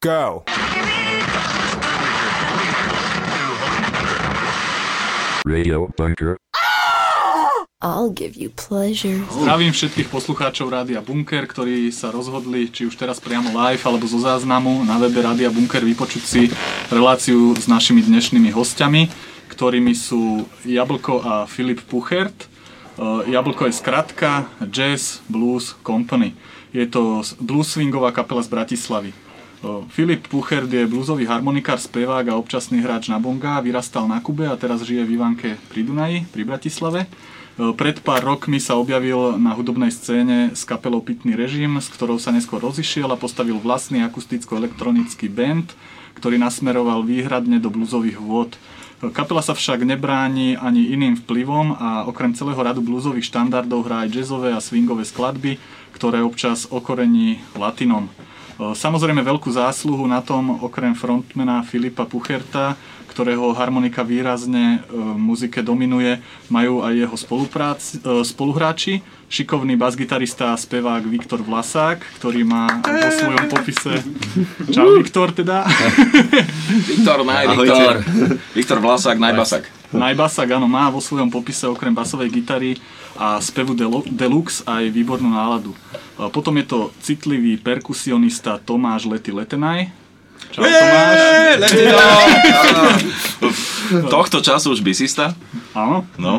Go! Radio Bunker. I'll give you pleasure. Zdravím všetkých poslucháčov Rádia Bunker, ktorí sa rozhodli, či už teraz priamo live alebo zo záznamu na webe Rádia Bunker vypočuť si reláciu s našimi dnešnými hostiami, ktorými sú Jablko a Filip Puchert. E, Jablko je skratka Jazz Blues Company. Je to blues swingová kapela z Bratislavy. Filip Puchert je bluesový harmonikár, spevák a občasný hráč na bonga, vyrastal na Kube a teraz žije v Ivanke pri Dunaji, pri Bratislave. Pred pár rokmi sa objavil na hudobnej scéne s kapelou Pitný režim, s ktorou sa neskôr rozišiel a postavil vlastný akusticko-elektronický band, ktorý nasmeroval výhradne do bluesových vôd. Kapela sa však nebráni ani iným vplyvom a okrem celého radu bluesových štandardov hrá aj jazzové a swingové skladby, ktoré občas okorení latinom. Samozrejme veľkú zásluhu na tom okrem frontmana Filipa Pucherta, ktorého harmonika výrazne e, v muzike dominuje, majú aj jeho e, spoluhráči. Šikovný basgitarista a spevák Viktor Vlasák, ktorý má vo svojom popise... Čau Viktor teda. Viktor, naj, Viktor. Viktor Vlasák, najbasak. Najbasák, áno, má vo svojom popise okrem basovej gitary a spevu Deluxe aj výbornú náladu. Potom je to citlivý perkusionista Tomáš Lety Letenaj. Čau Tomáš. Tohto času už bisista? Áno, No.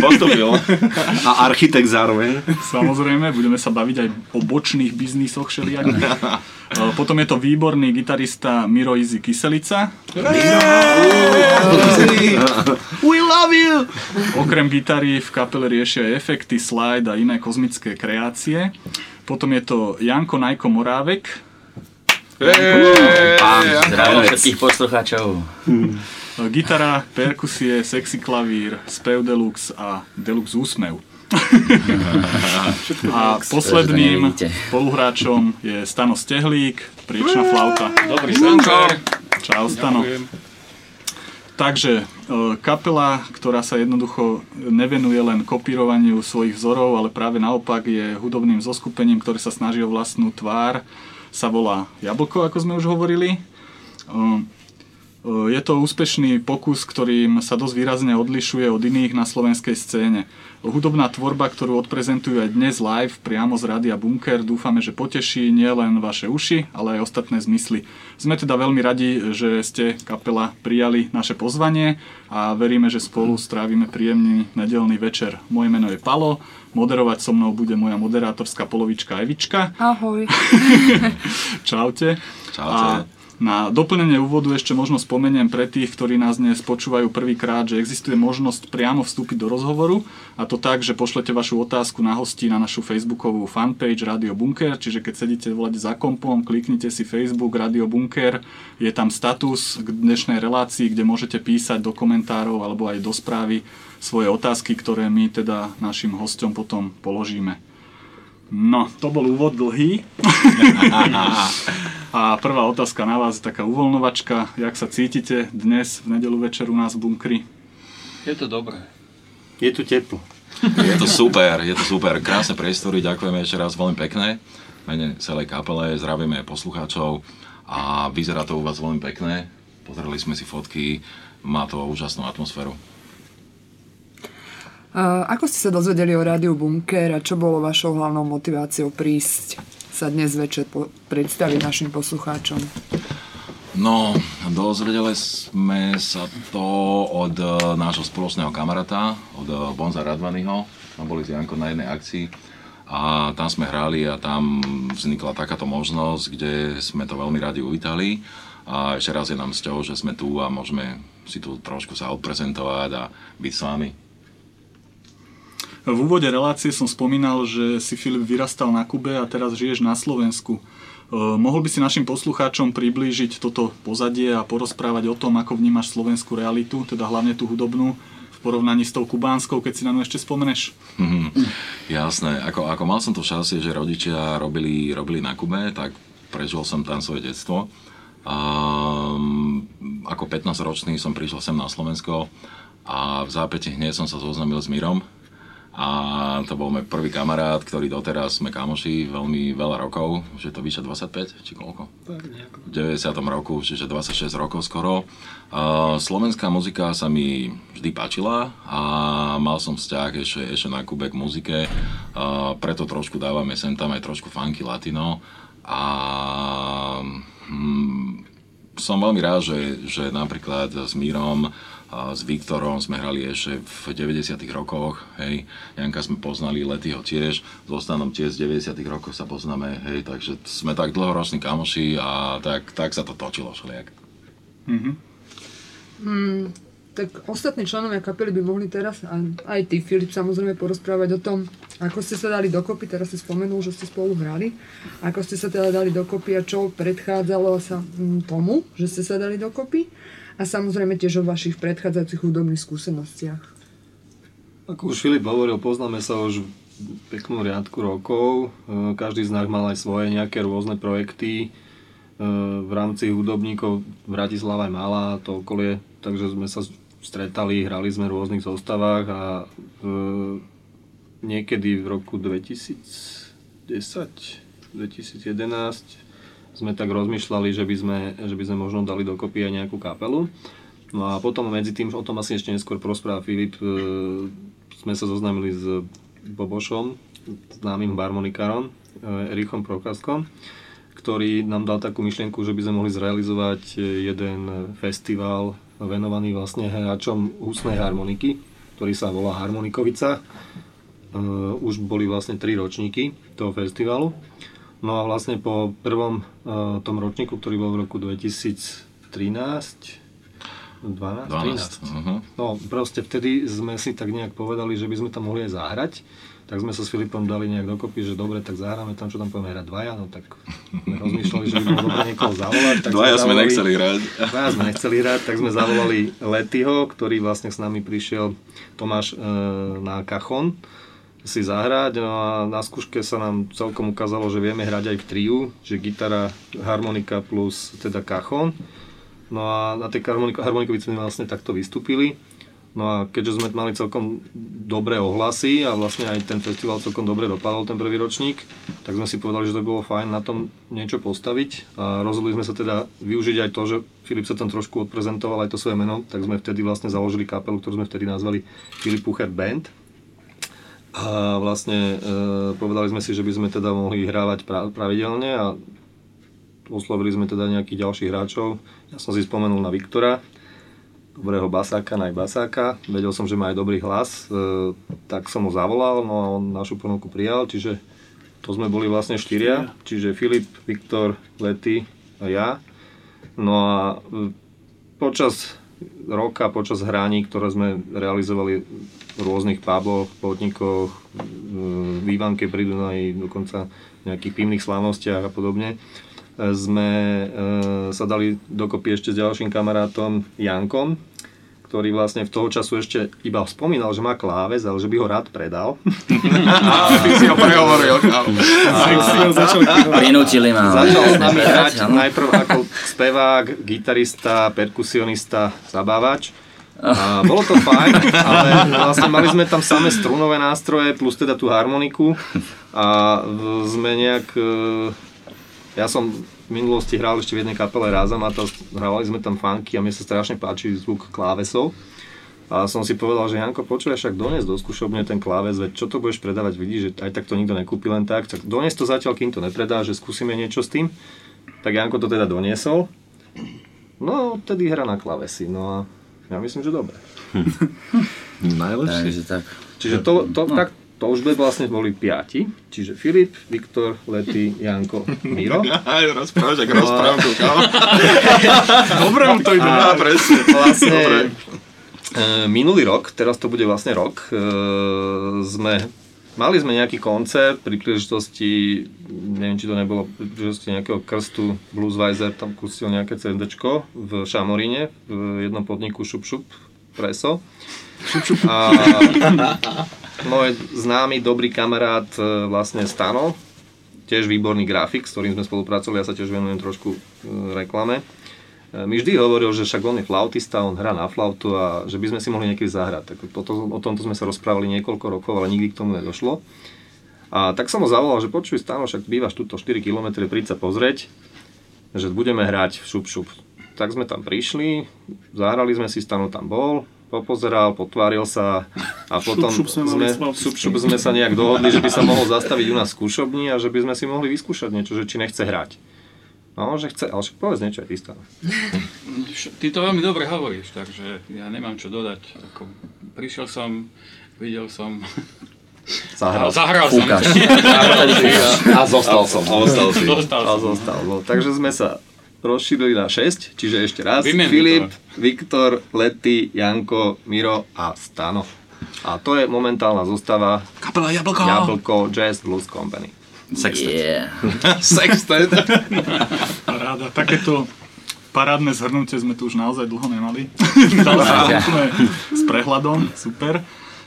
Postupil. A architekt zároveň. samozrejme, budeme sa baviť aj o bočných biznisoch všelijakých. E, Potom je to výborný gitarista Miro Izzy Kyselica. We love you! Okrem gitary v kapele riešia efekty, slide a iné kozmické kreácie. Potom je to Janko Najko Morávek, zdravím všetkých poslucháčov. E, Gitara, perkusie, sexy klavír, spev deluxe a deluxe úsmev. a posledným spoluhráčom je Stano Stehlík, priečná flauta. Dobrý večer. Čau Stano. Takže e, kapela, ktorá sa jednoducho nevenuje len kopírovaniu svojich vzorov, ale práve naopak je hudobným zoskupením, ktoré sa snaží o vlastnú tvár, sa volá Jablko, ako sme už hovorili. E, Je to úspešný pokus, ktorým sa dosť výrazne odlišuje od iných na slovenskej scéne. Hudobná tvorba, ktorú odprezentujú aj dnes live priamo z Rádia Bunker, dúfame, že poteší nielen vaše uši, ale aj ostatné zmysly. Sme teda veľmi radi, že ste kapela prijali naše pozvanie a veríme, že spolu strávime príjemný nedelný večer. Moje meno je Palo, moderovať so mnou bude moja moderátorská polovička Evička. Ahoj. Čaute. Čaute. A na doplnenie úvodu ešte možno spomeniem pre tých, ktorí nás dnes počúvajú prvýkrát, že existuje možnosť priamo vstúpiť do rozhovoru a to tak, že pošlete vašu otázku na hostí na našu facebookovú fanpage Radio Bunker, čiže keď sedíte volať za kompom, kliknite si Facebook Radio Bunker, je tam status k dnešnej relácii, kde môžete písať do komentárov alebo aj do správy svoje otázky, ktoré my teda našim hostom potom položíme. No, to bol úvod dlhý. A prvá otázka na vás, taká uvoľnovačka. Jak sa cítite dnes v nedelu večer u nás v bunkri? Je to dobré. Je tu teplo. Je to super, je to super. Krásne priestory, ďakujeme ešte raz veľmi pekné. Mene celej kapele zdravíme poslucháčov a vyzerá to u vás veľmi pekné. Pozreli sme si fotky, má to úžasnú atmosféru. Ako ste sa dozvedeli o rádiu Bunker a čo bolo vašou hlavnou motiváciou prísť sa dnes večer predstaviť našim poslucháčom? No, dozvedeli sme sa to od e, nášho spoločného kamaráta, od e, Bonza Radvanyho. Tam boli s Jankom na jednej akcii a tam sme hrali a tam vznikla takáto možnosť, kde sme to veľmi radi uvítali. A ešte raz je nám cťou, že sme tu a môžeme si tu trošku sa odprezentovať a byť s vami. V úvode relácie som spomínal, že si Filip vyrastal na Kube a teraz žiješ na Slovensku. E, Mohol by si našim poslucháčom priblížiť toto pozadie a porozprávať o tom, ako vnímaš slovenskú realitu, teda hlavne tú hudobnú, v porovnaní s tou kubánskou, keď si na ňu ešte spomeneš? Mhm, Jasné, ako, ako mal som to šťastie, že rodičia robili, robili na Kube, tak prežil som tam svoje detstvo. A, ako 15-ročný som prišiel sem na Slovensko a v zápäti hneď som sa zoznámil s Mírom, A to bol môj prvý kamarát, ktorý doteraz sme kamoši veľmi veľa rokov, že to vyše 25, či koľko? V 90. roku, čiže 26 rokov skoro. Uh, slovenská muzika sa mi vždy páčila a mal som vzťah ešte, ešte na Kube k muzike, uh, preto trošku dávame sem tam aj trošku funky latino a hm, som veľmi rád, že, že napríklad s Mírom s Viktorom sme hrali ešte v 90 rokoch, hej. Janka sme poznali, Letyho tiež, s Ostanom tiež z 90 rokov sa poznáme, hej, takže sme tak dlhoroční kamoši a tak, tak sa to točilo všelijak. Tak ostatní členovia kapely by mohli teraz, aj, aj ty Filip, samozrejme porozprávať o tom, ako ste sa dali dokopy, teraz si spomenul, že ste spolu hrali, ako ste sa teda dali dokopy a čo predchádzalo sa mm, tomu, že ste sa dali dokopy a samozrejme tiež o vašich predchádzajúcich hudobných skúsenostiach. Ako už Filip hovoril, poznáme sa už peknú riadku rokov. E, Každý z nás mal aj svoje nejaké rôzne projekty. E, V rámci hudobníkov Bratislava je malá, to okolie, takže sme sa stretali, hrali sme v rôznych zostavách a e, niekedy v roku 2010, 2011 sme tak rozmýšľali, že by sme, že by sme možno dali dokopy aj nejakú kapelu. No a potom medzi tým, o tom asi ešte neskôr prospráva Filip, e, sme sa zoznámili s Bobošom, známym harmonikárom, e, Erichom Prokaskom, ktorý nám dal takú myšlienku, že by sme mohli zrealizovať e, jeden festival venovaný vlastne hráčom husnej harmoniky, ktorý sa volá Harmonikovica. Uh, už boli vlastne tri ročníky toho festivalu. No a vlastne po prvom uh, tom ročníku, ktorý bol v roku 2013, 12, 12. 13. Uh-huh. No proste vtedy sme si tak nejak povedali, že by sme tam mohli aj zahrať. Tak sme sa s Filipom dali nejak dokopy, že dobre, tak zahráme tam, čo tam budeme hrať dvaja. No tak sme rozmýšľali, že by bolo dobre niekoho zavolať. Tak Dvaja sme zavolali- nechceli hrať. Dvaja sme nechceli hrať, tak sme zavolali Letyho, ktorý vlastne s nami prišiel, Tomáš, e, na kachon si zahrať. No a na skúške sa nám celkom ukázalo, že vieme hrať aj v triu, že gitara, harmonika plus teda kachon. No a na tej harmoniko- harmonikovici sme vlastne takto vystúpili. No a keďže sme mali celkom dobré ohlasy a vlastne aj ten festival celkom dobre dopadol, ten prvý ročník, tak sme si povedali, že to bolo fajn na tom niečo postaviť a rozhodli sme sa teda využiť aj to, že Filip sa tam trošku odprezentoval aj to svoje meno, tak sme vtedy vlastne založili kapelu, ktorú sme vtedy nazvali Filip Pucher Band. A vlastne e, povedali sme si, že by sme teda mohli hrávať pra- pravidelne a oslovili sme teda nejakých ďalších hráčov. Ja som si spomenul na Viktora, dobrého basáka, aj basáka. Vedel som, že má aj dobrý hlas, e, tak som ho zavolal, no a on našu ponuku prijal, čiže to sme boli vlastne štyria, čiže Filip, Viktor, Lety a ja. No a e, počas roka, počas hraní, ktoré sme realizovali rôznych puboch, potníkoch, v Ivanke pri Dunaji, dokonca v nejakých pivných slávnostiach a podobne, e, sme e, sa dali dokopy ešte s ďalším kamarátom Jankom, ktorý vlastne v toho času ešte iba spomínal, že má kláves, ale že by ho rád predal. A ty si ho prehovoril. Prinútili ma. Začal s nami hrať najprv ako spevák, gitarista, perkusionista, zabávač. A bolo to fajn, ale vlastne mali sme tam samé strunové nástroje plus teda tú harmoniku a sme nejak... e, Ja som v minulosti hral ešte v jednej kapele Razam a hrávali sme tam funky a mne sa strašne páči zvuk klávesov. A som si povedal, že Janko, počuješ, však dones do skúšobne ten kláves, veď čo to budeš predávať, vidíš, že aj tak to nikto nekúpi len tak, tak dones to zatiaľ, kým to nepredá, že skúsime niečo s tým. Tak Janko to teda doniesol. No, tedy hra na klavesi, no a ja myslím, že dobre. Najlepšie. Takže tak. Čiže to, to, tak, to už by vlastne boli piati, čiže Filip, Viktor, Lety, Janko, Miro. Aj rozprávaš, ak rozprávku, kámo. Dobre mu to ide. Presne. vlastne Dobre. e, minulý rok, teraz to bude vlastne rok, e, sme Mali sme nejaký koncert pri príležitosti, neviem či to nebolo pri príležitosti nejakého krstu Bluesweiser, tam kustil nejaké CDčko v Šamoríne, v jednom podniku Šup Šup Preso. A môj známy, dobrý kamarát e, vlastne Stano, tiež výborný grafik, s ktorým sme spolupracovali, ja sa tiež venujem trošku e, reklame. E, mi vždy hovoril, že však on je flautista, on hrá na flautu a že by sme si mohli niekedy zahrať. Tak potom, o tomto sme sa rozprávali niekoľko rokov, ale nikdy k tomu nedošlo. A tak som ho zavolal, že počuj Stano, však bývaš tuto 4 km, príď sa pozrieť, že budeme hrať v šup šup. Tak sme tam prišli, zahrali sme si, Stano tam bol, popozeral, potváril sa a potom šup sme sme, šup, šup sme sa nejak dohodli, že by sa mohol zastaviť u nás v skúšobni a že by sme si mohli vyskúšať niečo, že či nechce hrať. No, že chce, ale však povedz niečo aj ty Stano. Ty to veľmi dobre hovoríš, takže ja nemám čo dodať. Ako, prišiel som, videl som... Zahral. Zahral som. A zostal som. A zostal si. Dostal A zostal. No, takže sme sa rozšírili na 6, čiže ešte raz. Vymenuj Filip, to. Viktor, Lety, Janko, Miro a Stano. A to je momentálna zostava Kapela Jablko! Jablko Jazz Blues Company. Sextet. Yeah. Sextet. Paráda. Takéto parádne zhrnutie sme tu už naozaj dlho nemali. S prehľadom, super.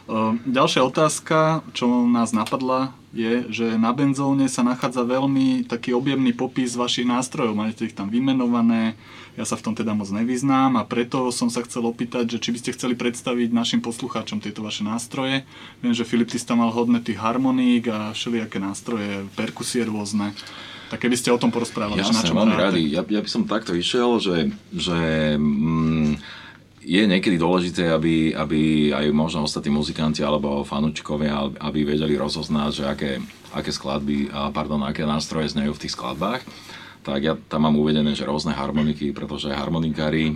Ehm, Ďalšia otázka, čo nás napadla, je, že na benzóne sa nachádza veľmi taký objemný popis vašich nástrojov. Máte ich tam vymenované, ja sa v tom teda moc nevyznám a preto som sa chcel opýtať, že či by ste chceli predstaviť našim poslucháčom tieto vaše nástroje. Viem, že Filip, ty si tam mal hodné tých harmoník a všelijaké nástroje, perkusie rôzne. Tak keby ste o tom porozprávali, že na čom hráte. radi. Ja, ja by som takto išiel, že, že mm, je niekedy dôležité, aby, aby aj možno ostatní muzikanti alebo fanúčikovia, aby vedeli rozoznať, že aké, aké skladby, pardon, aké nástroje znejú v tých skladbách. Tak ja tam mám uvedené, že rôzne harmoniky, pretože harmonikári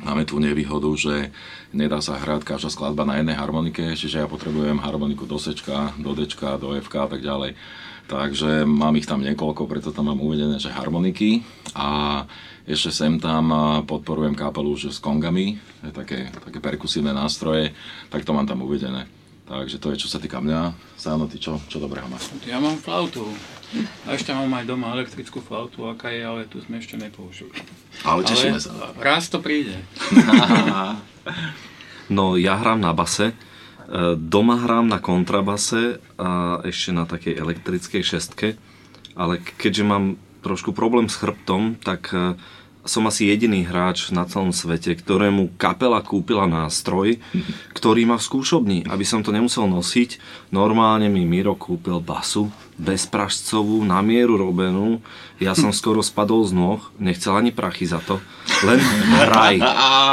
máme tú nevýhodu, že nedá sa hrať každá skladba na jednej harmonike, čiže ja potrebujem harmoniku do C, do D, do F a tak ďalej. Takže mám ich tam niekoľko, preto tam mám uvedené, že harmoniky a ešte sem tam podporujem kapelu že s kongami, také, také perkusívne nástroje, tak to mám tam uvedené. Takže to je čo sa týka mňa. Sáno, ty čo, čo dobrého máš? Ja mám flautu. A ešte mám aj doma elektrickú flautu, aká je, ale tu sme ešte nepoužili. Ale tešíme ale sa. raz to príde. No ja hrám na base, e, doma hrám na kontrabase a ešte na takej elektrickej šestke, ale keďže mám trošku problém s chrbtom, tak e, som asi jediný hráč na celom svete, ktorému kapela kúpila nástroj, ktorý má v skúšobni, aby som to nemusel nosiť. Normálne mi Miro kúpil basu, bezpražcovú, na mieru robenú. Ja som skoro spadol z nôh, nechcel ani prachy za to. Len hraj.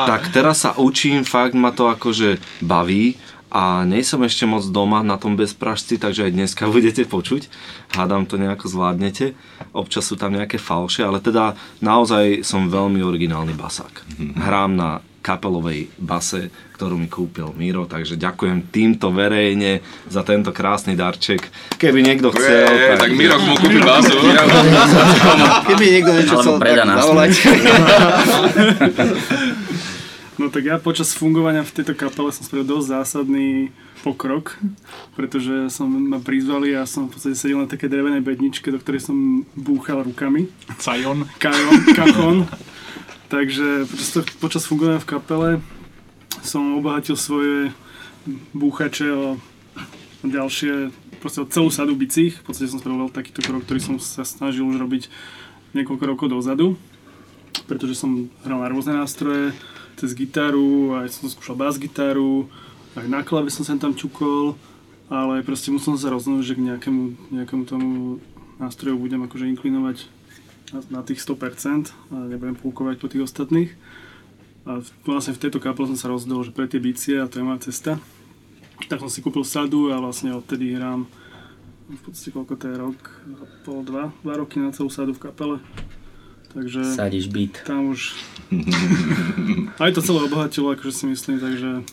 Tak teraz sa učím, fakt ma to akože baví a nie som ešte moc doma na tom bezpražci, takže aj dneska budete počuť. Hádam to nejako zvládnete. Občas sú tam nejaké falše, ale teda naozaj som veľmi originálny basák. Hrám na kapelovej base, ktorú mi kúpil Miro, takže ďakujem týmto verejne za tento krásny darček. Keby niekto chcel, tak... tak Miro mu kúpi bázu. Keby niekto niečo chcel, tak zavolajte. No tak ja počas fungovania v tejto kapele som spravil dosť zásadný pokrok, pretože som ma prizvali a som v podstate sedel na také drevenej bedničke, do ktorej som búchal rukami. Cajon. Kajon, kachon. Takže počas, to- počas fungovania v kapele som obohatil svoje búchače o ďalšie, proste o celú sadu bicích. V podstate som spravil takýto krok, ktorý som sa snažil už robiť niekoľko rokov dozadu, pretože som hral na rôzne nástroje, cez gitaru, aj som skúšal bas gitaru, aj na klave som sem tam čukol, ale proste musel som sa rozhodnúť, že k nejakému, nejakému tomu nástroju budem akože inklinovať na, tých 100% a nebudem púkovať po tých ostatných. A vlastne v tejto kapele som sa rozhodol, že pre tie bicie a to je moja cesta. Tak som si kúpil sadu a vlastne odtedy hrám v podstate koľko to je rok, pol, dva, dva roky na celú sadu v kapele. Takže Sadíš beat. tam už aj to celé obohatilo, akože si myslím, takže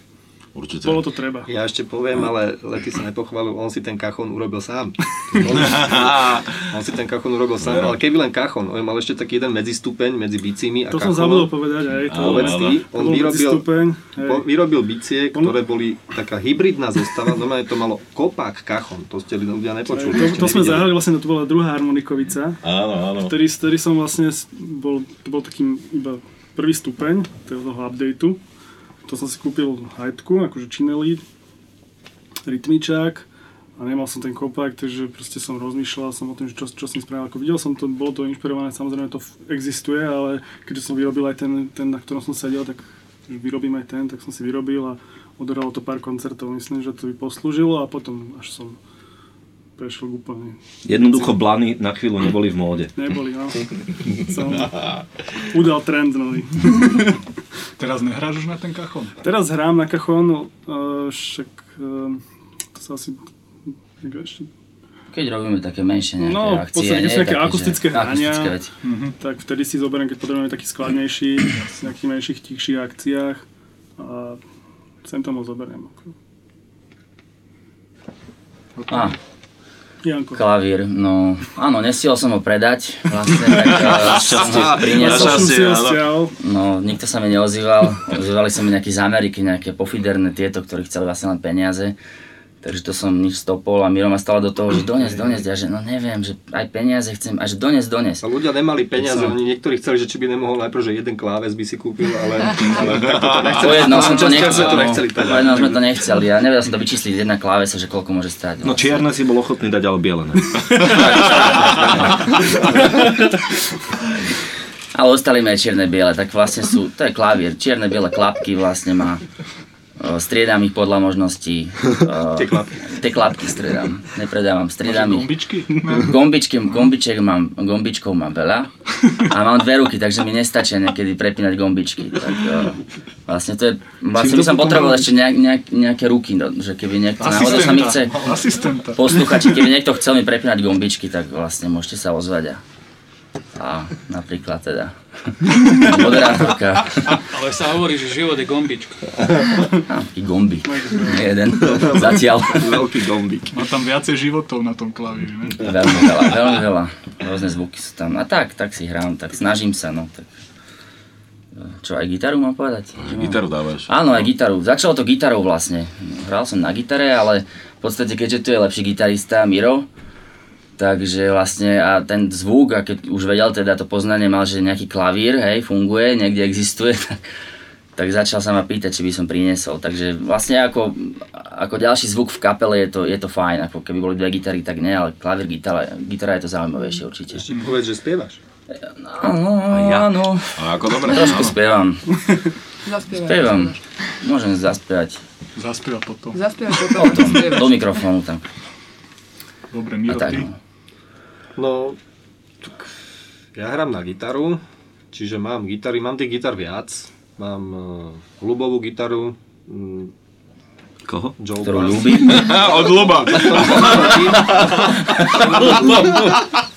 Určite. bolo to treba. Ja ešte poviem, ale Lety sa nepochválil, on si ten kachon urobil sám. On, on si ten kachon urobil sám, ale keby len kachon, on mal ešte taký jeden medzistupeň medzi bicími a To som kachonom. zabudol povedať aj to. Povedz ty, on vyrobil, po, vyrobil bicie, On- ktoré boli taká hybridná zostava, normálne to malo kopák kachon, to ste ľudia nepočuli. To, to sme zahrali, vlastne to bola druhá harmonikovica, Áno, áno. ktorý, ktorý som vlastne, bol, to bol takým iba prvý stupeň toho updateu. To som si kúpil hajtku, akože čineli, rytmičák a nemal som ten kompakt, takže proste som rozmýšľal som o tom, že čo, čo som spravil. Ako videl som to, bolo to inšpirované, samozrejme to existuje, ale keďže som vyrobil aj ten, ten na ktorom som sedel, tak vyrobím aj ten, tak som si vyrobil a odohralo to pár koncertov. Myslím, že to by poslúžilo a potom až som prešiel úplne. Jednoducho blany na chvíľu neboli v móde. Neboli, no. Som udal trend nový. Teraz nehráš už na ten kachon? Teraz hrám na kachon, uh, však uh, to sa asi ešte Keď robíme také menšie nejaké No, v akcie, podstate, nie? Také, že- akustické hrania, akustické veci. mhm, tak vtedy si zoberiem, keď potrebujeme taký skladnejší, v nejakých menších, tichších akciách a sem tomu zoberiem. ako. Á, Janko. klavír, no áno, nestihol som ho predať, vlastne, tak eh, som ho priniesol. No, nikto sa mi neozýval, ozývali sa mi nejakí z Ameriky, nejaké pofiderné tieto, ktorí chceli vlastne len peniaze. Takže to som nič stopol a Miro ma stále do toho, že dones, dones, ja že no neviem, že aj peniaze chcem, a že dones, dones. A ľudia nemali peniaze, Som- oni niektorí chceli, že či by nemohol najprv, že jeden kláves by si kúpil, ale, ale takto to nechceli. Po jednom som to Čas- nechcel, čas- to nechceli po teda. jednom sme to nechceli, ja nevedel som to vyčísliť, jedna klávesa, že koľko môže stať. No čierne si bol ochotný dať, ale biele ne. Ale ostali mi aj čierne biele, tak vlastne sú, to je klavír, čierne biele klapky vlastne má. Striedam ich podľa možností. Tie klapky. Tie klapky striedam, nepredávam, striedam ich. Gombičky? Gombičky, gombiček mám, gombičkov mám veľa a mám dve ruky, takže mi nestačia niekedy prepínať gombičky. Tak, vlastne to je, vlastne by som potreboval ešte nejak, nejak, nejaké ruky, no, že keby niekto náhodou sa mi chce, Asistenta. posluchači, keby niekto chcel mi prepínať gombičky, tak vlastne môžete sa ozvať a, a napríklad teda moderátorka, Ale sa hovorí, že život je gombička. a, taký gombi, jeden, zatiaľ. Veľký gombík. Má tam viacej životov na tom klavíri, ne? Veľmi veľa, veľmi veľa. Rôzne zvuky sú tam. A tak, tak si hrám, tak snažím sa, no. Tak. Čo, aj gitaru mám povedať? Mám? Gitaru dávaš. Áno, aj gitaru. Začalo to gitarou vlastne. Hral som na gitare, ale v podstate keďže tu je lepší gitarista Miro, takže vlastne a ten zvuk, a keď už vedel teda to poznanie mal, že nejaký klavír, hej, funguje, niekde existuje, tak, tak začal sa ma pýtať, či by som priniesol. Takže vlastne ako, ako ďalší zvuk v kapele je to, je to fajn, ako keby boli dve gitary, tak nie, ale klavír, gitara, gitara je to zaujímavejšie určite. Ešte povedz, že spievaš. Áno, áno. A ako dobre. Trošku spievam. Zaspievaj. Spievam. Môžem zaspievať. Zaspieva potom. Zaspievaj potom, Potom, do mikrofónu tam. Dobre, A Miro, tak, ty? No. Ja hrám na gitaru, čiže mám gitary, mám tých gitar viac. Mám uh, ľubovú gitaru, mm, Koho? Joe ktorú ľúbi. Od Luba.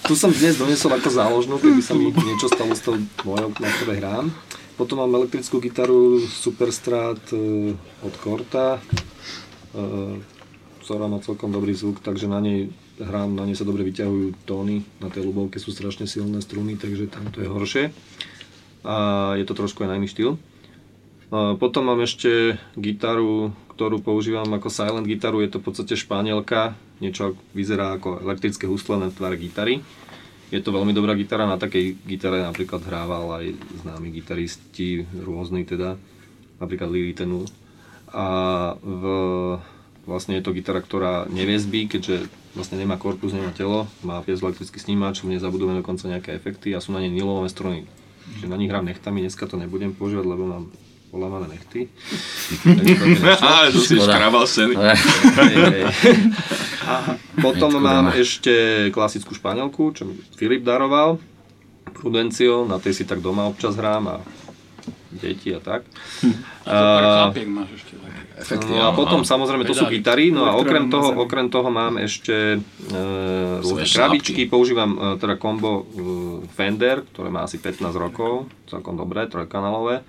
Tu som dnes doniesol ako záložnú, keby sa mi niečo stalo s tou mojou, na ktorej hrám. Potom mám elektrickú gitaru Superstrat eh, od Korta, eh, ktorá má celkom dobrý zvuk, takže na nej hrám, na nej sa dobre vyťahujú tóny, na tej ľubovke sú strašne silné struny, takže tam to je horšie. A je to trošku aj na iný štýl. A Potom mám ešte gitaru, ktorú používam ako silent gitaru, je to v podstate španielka, niečo vyzerá ako elektrické husle na tvar gitary. Je to veľmi dobrá gitara, na takej gitare napríklad hrával aj známi gitaristi, rôzni teda, napríklad Lily Tenul. A v, vlastne je to gitara, ktorá neviezbí, keďže vlastne nemá korpus, nemá telo, má piezoelektrický snímač, v nej zabudujeme dokonca nejaké efekty a sú na nej nilové struny. Čiže na nich hrám nechtami, dneska to nebudem používať, lebo mám polamané nechty. Takže to si škrabal. A potom mám ešte klasickú španielku, čo mi Filip daroval. Prudencio, na tej si tak doma občas hrám a deti a tak. A to pár chlapiek máš ešte také. Efekty, No a potom áno. samozrejme to sú gitary, no a okrem toho, okrem toho mám ešte e, rôzne krabičky, používam e, teda kombo e, Fender, ktoré má asi 15 rokov, celkom dobré, trojkanálové.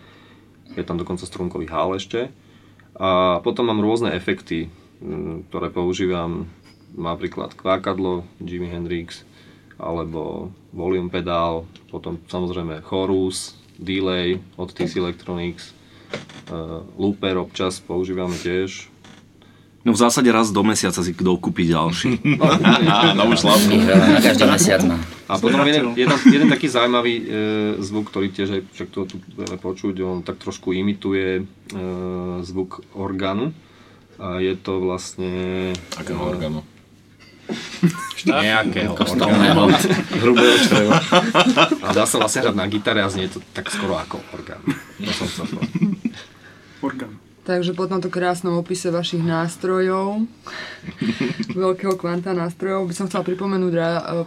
Je tam dokonca strunkový hál ešte. A potom mám rôzne efekty, m, ktoré používam, napríklad kvákadlo, Jimi Hendrix, alebo volume pedál, potom samozrejme chorus, delay od TC Electronics, looper občas používame tiež. No v zásade raz do mesiaca si kto kúpi ďalší. Novú slavku. Ich veľa, na každý mesiac má. A potom jeden, jeden, jeden taký zaujímavý e, zvuk, ktorý tiež aj však to tu budeme počuť, on tak trošku imituje e, zvuk orgánu. A je to vlastne... Akého e, orgánu? Nejakého Kostolného. Hrubého čreva. A dá sa vlastne hrať na gitare a znie to tak skoro ako orgán. To som chcel. Orgán. Takže po tomto krásnom opise vašich nástrojov, veľkého kvanta nástrojov, by som chcela pripomenúť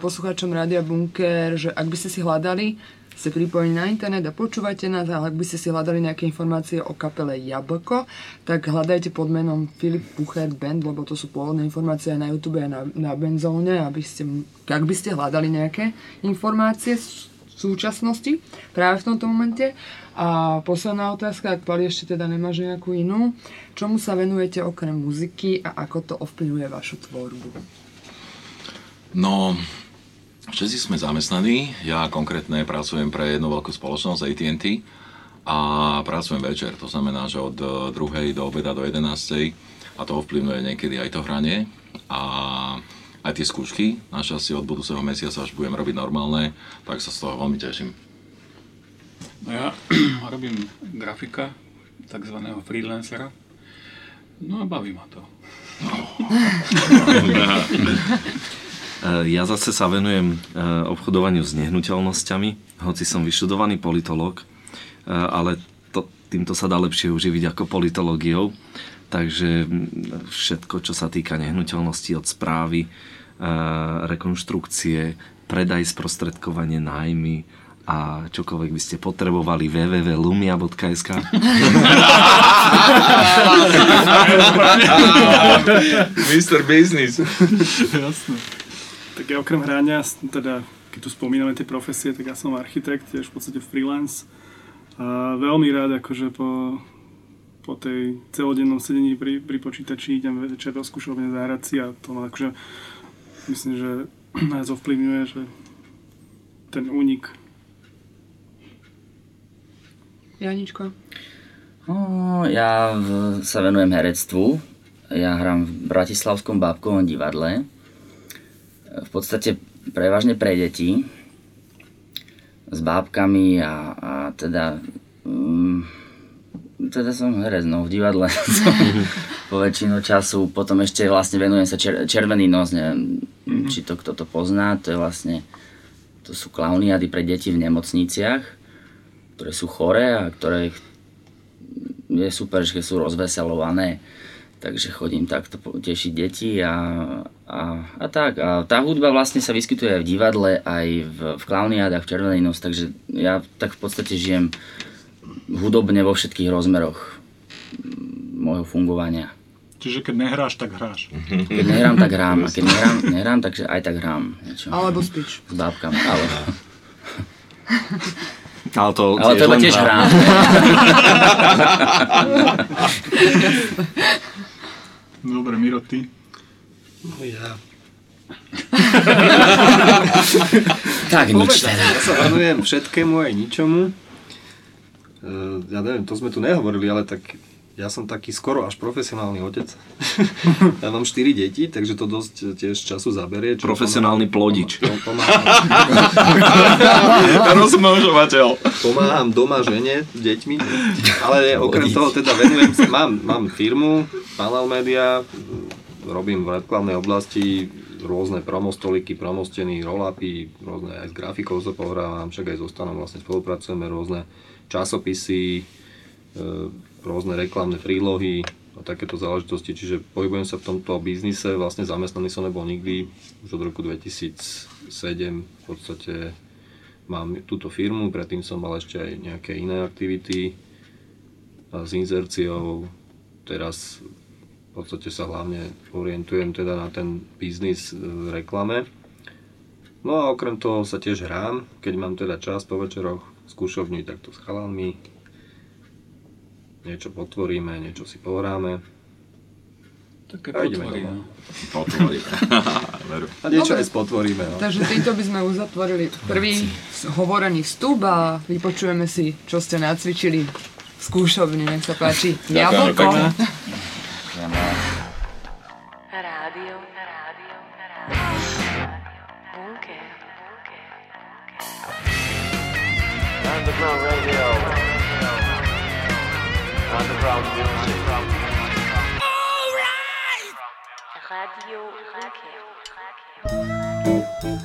poslucháčom Rádia Bunker, že ak by ste si hľadali, ste pripojení na internet a počúvate nás, ale ak by ste si hľadali nejaké informácie o kapele Jablko, tak hľadajte pod menom Filip Pucher Band, lebo to sú pôvodné informácie aj na YouTube a na, na Benzóne, aby ste, ak by ste hľadali nejaké informácie v súčasnosti, práve v tomto momente. A posledná otázka, ak Pali ešte teda nemáš nejakú inú, čomu sa venujete okrem muziky a ako to ovplyvňuje vašu tvorbu? No, všetci sme zamestnaní. Ja konkrétne pracujem pre jednu veľkú spoločnosť AT&T a pracujem večer. To znamená, že od eh, druhej do obeda do 11. a to ovplyvňuje niekedy aj to hranie a aj tie skúšky. Našťastie od budúceho mesiaca, až budem robiť normálne, tak sa z toho veľmi teším. No ja robím grafika, takzvaného freelancera. No a baví ma to. E, Ja zase sa venujem e, obchodovaniu s nehnuteľnosťami, hoci som vyštudovaný politolog, e, ale to, týmto sa dá lepšie uživiť ako politológiou. Takže mm, všetko, čo sa týka nehnuteľnosti od správy, rekonštrukcie, predaj, sprostredkovanie, nájmy a čokoľvek by ste potrebovali www.lumia.sk Mr. Business. Jasné. Tak ja okrem hrania, teda keď tu spomíname tie profesie, tak ja som architekt, tiež v podstate freelance. A veľmi rád akože po, po tej celodennom sedení pri, pri počítači idem večer do skúšovne zahrať si a to ma akože myslím, že nás ovplyvňuje, že ten únik. Janičko? No, ja v- sa venujem herectvu. Ja hrám v Bratislavskom bábkovom divadle. V podstate prevažne pre deti. S bábkami a, a teda... Mm, teda som herec, no, v divadle po väčšinu času. Potom ešte vlastne venujem sa čer, Červený nos, neviem, či to kto to pozná. To je vlastne... To sú klauniady pre deti v nemocniciach, ktoré sú choré a ktoré je super, že sú rozveselované. Takže chodím takto tešiť deti a, a, a tak. A tá hudba vlastne sa vyskytuje aj v divadle, aj v, v klauniádach, v Červenej nos, takže ja tak v podstate žijem hudobne vo všetkých rozmeroch môjho fungovania. Čiže keď nehráš, tak hráš. Keď nehrám, tak hrám. A keď nehrám, nehrám takže aj tak hrám. Niečo. Alebo spíš. S bábkami. Ale, Ale to ale tiež teda len tiež hrám. hrám. Dobre, Miro, ty? No ja. tak nič Povedať, teda. ja sa venujem všetkému aj ničomu. E, Ja neviem, to sme tu nehovorili, ale tak ja som taký skoro až profesionálny otec. ja mám 4 deti, takže to dosť tiež času zaberie. čo Profesionálny plodič. pomáham- Pomáham, Rozmnožovateľ. pomáham doma žene s deťmi, ale okrem toho teda venujem sa, mám, mám firmu, Panel Media, robím v reklamnej oblasti rôzne promostoliky, promosteny, roll-upy, rôzne aj s grafikou sa pohrávam, však aj so Stanom vlastne spolupracujeme, rôzne časopisy, e, rôzne reklamné prílohy a takéto záležitosti, čiže pohybujem sa v tomto biznise, vlastne zamestnaný som nebol nikdy, už od roku 2007 v podstate mám túto firmu, predtým som mal ešte aj nejaké iné aktivity. S inzerciou, teraz v podstate sa hlavne orientujem teda na ten biznis v reklame. No a okrem toho sa tiež hrám, keď mám teda čas po večeroch skúšovni takto s chalanmi. Niečo potvoríme, niečo si pohráme. Také A ideme potvory, no. A niečo Dobre. aj spotvoríme. No. Takže týmto by sme uzatvorili prvý hovorený vstup a vypočujeme si, čo ste nacvičili v skúšovni. Nech sa páči. Jablko. Radio, radio, radio. Bunker, bunker. Underground radio. Underground music. Radio, bunker.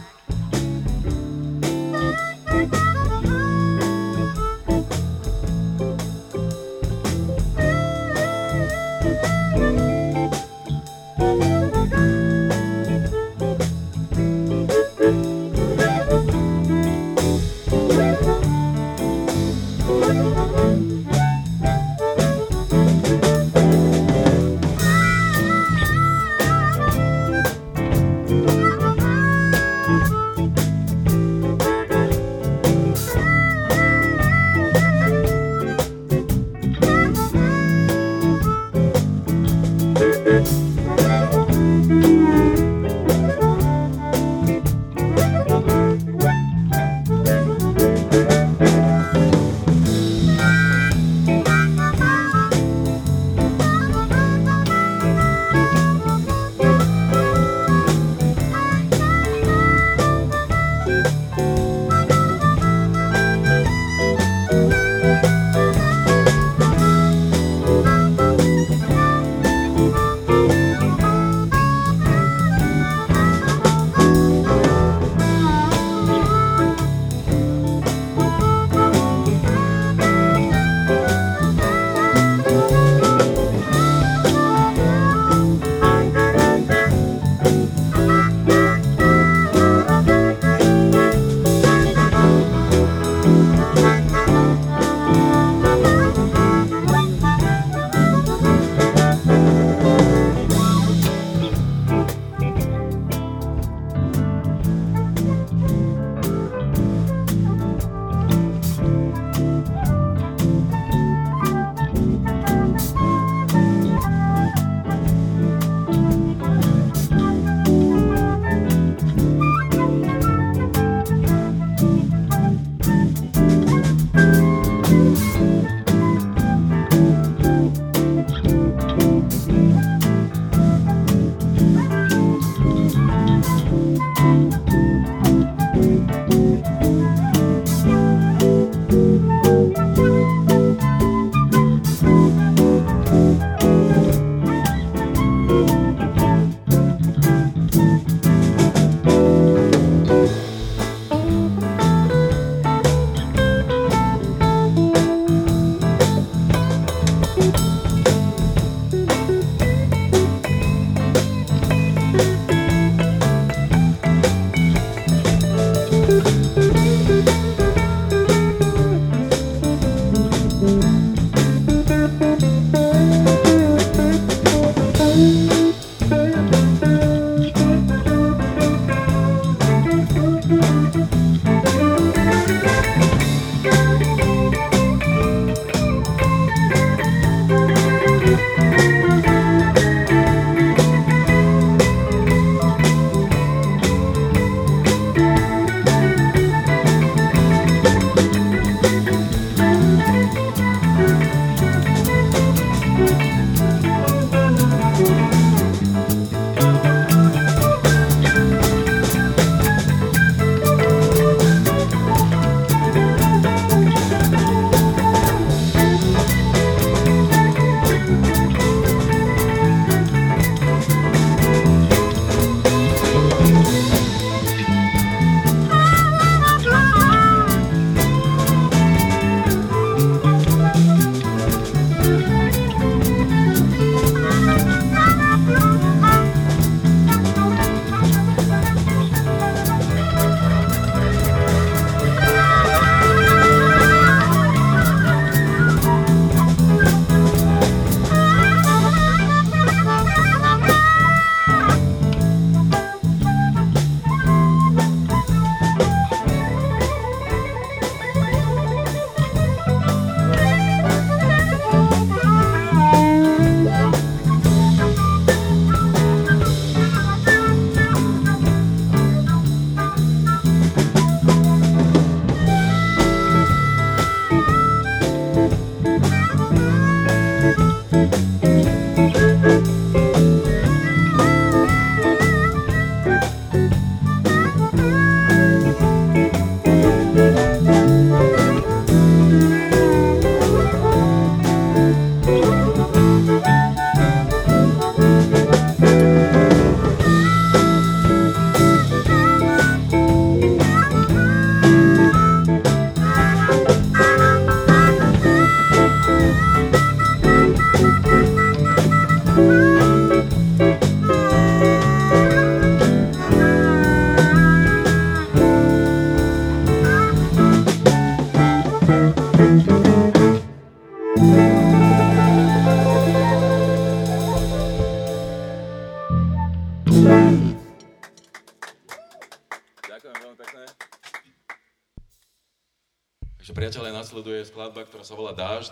nasleduje skladba, ktorá sa volá Dážď.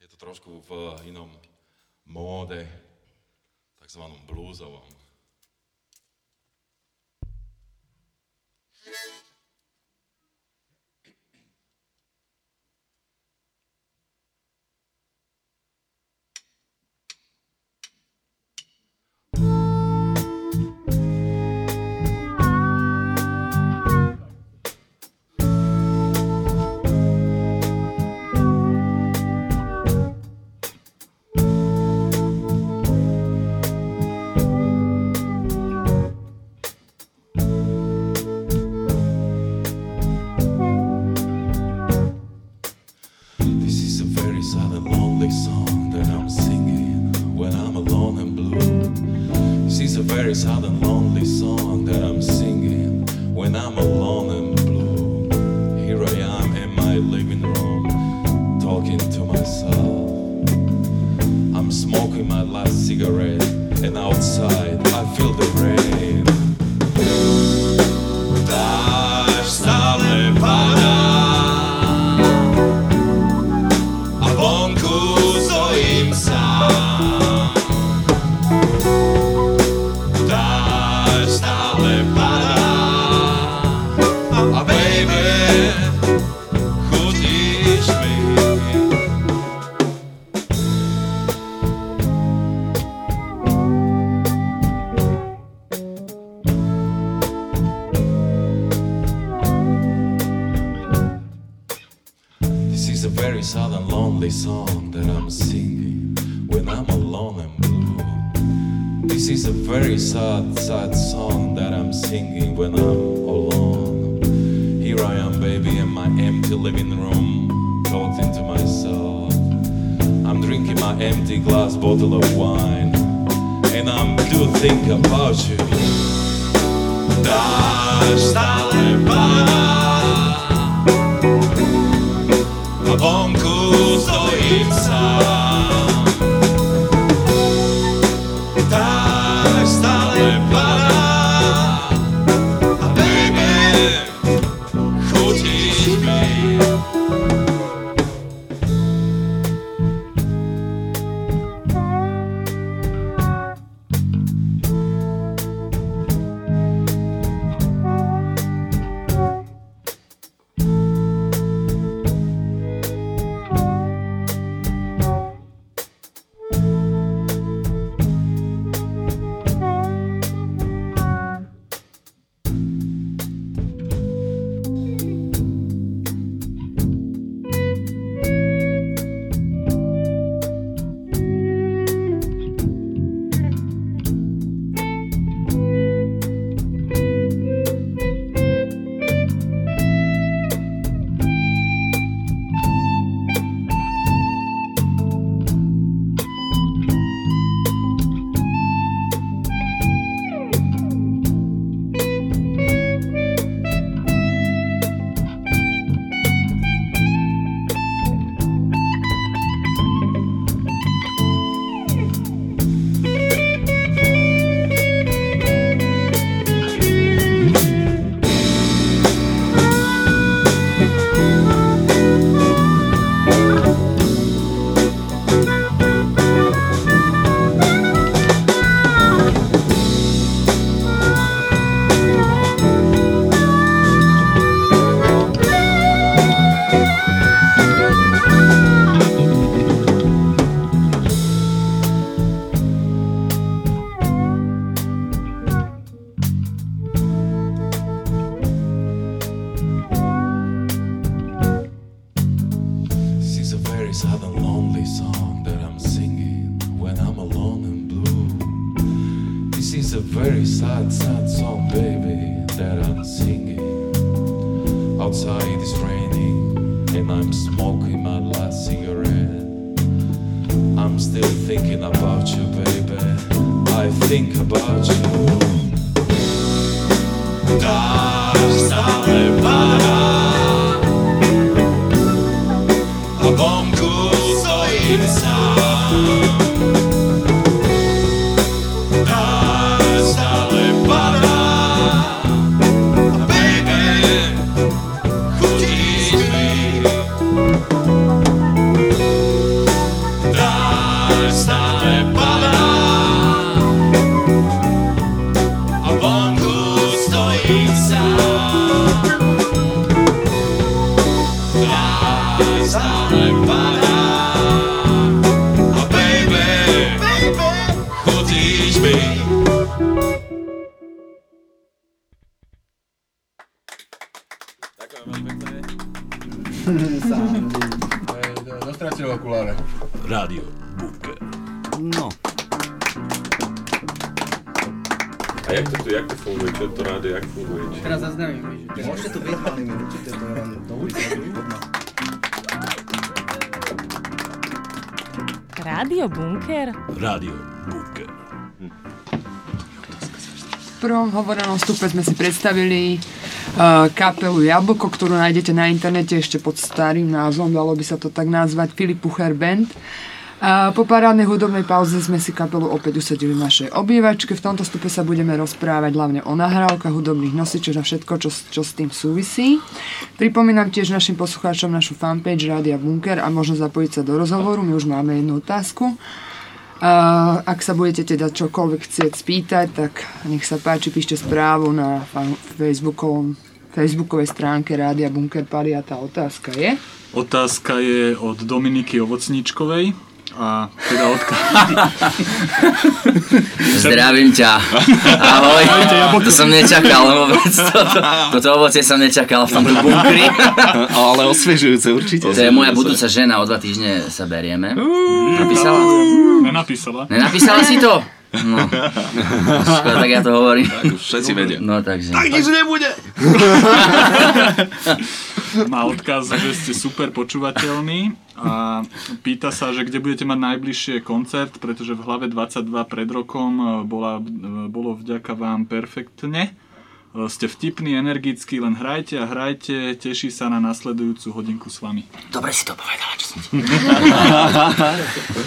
Je to trošku v inom móde, takzvanom bluesovom. thank you is how the Rádio Bunker? Rádio Bunker. V prvom hovorenom stupe sme si predstavili uh, kapelu Jablko, ktorú nájdete na internete ešte pod starým názvom, dalo by sa to tak nazvať, Filip Pucher Band. Po parádnej hudobnej pauze sme si kapelu opäť usadili v našej obývačke. V tomto stupe sa budeme rozprávať hlavne o nahrávkach, hudobných nosičoch a všetko, čo, čo s tým súvisí. Pripomínam tiež našim poslucháčom našu fanpage Rádia Bunker a možno zapojiť sa do rozhovoru. My už máme jednu otázku. A ak sa budete teda čokoľvek chcieť spýtať, tak nech sa páči, píšte správu na Facebookovom, Facebookovej stránke Rádia Bunker Pali a tá otázka je... Otázka je od Dominiky Ovocníčkovej. A teda odka... Zdravím ťa. Ahoj. To som nečakal vôbec. Toto, toto ovocie som nečakal v tomto bunkri. Ale osviežujúce určite. To je moja budúca žena, o dva týždne sa berieme. Napísala? Nenapísala. Nenapísala si to? No. Škoda, tak ja to hovorím. Tak už všetci vedia. No takže. Tak nič nebude. Má odkaz, že ste super počúvateľní a pýta sa, že kde budete mať najbližšie koncert, pretože v hlave 22 pred rokom e, bola, e, bolo vďaka vám perfektne. E, Ste vtipní, energickí, len hrajte a hrajte, teší sa na nasledujúcu hodinku s vami. Dobre si to povedala, čo som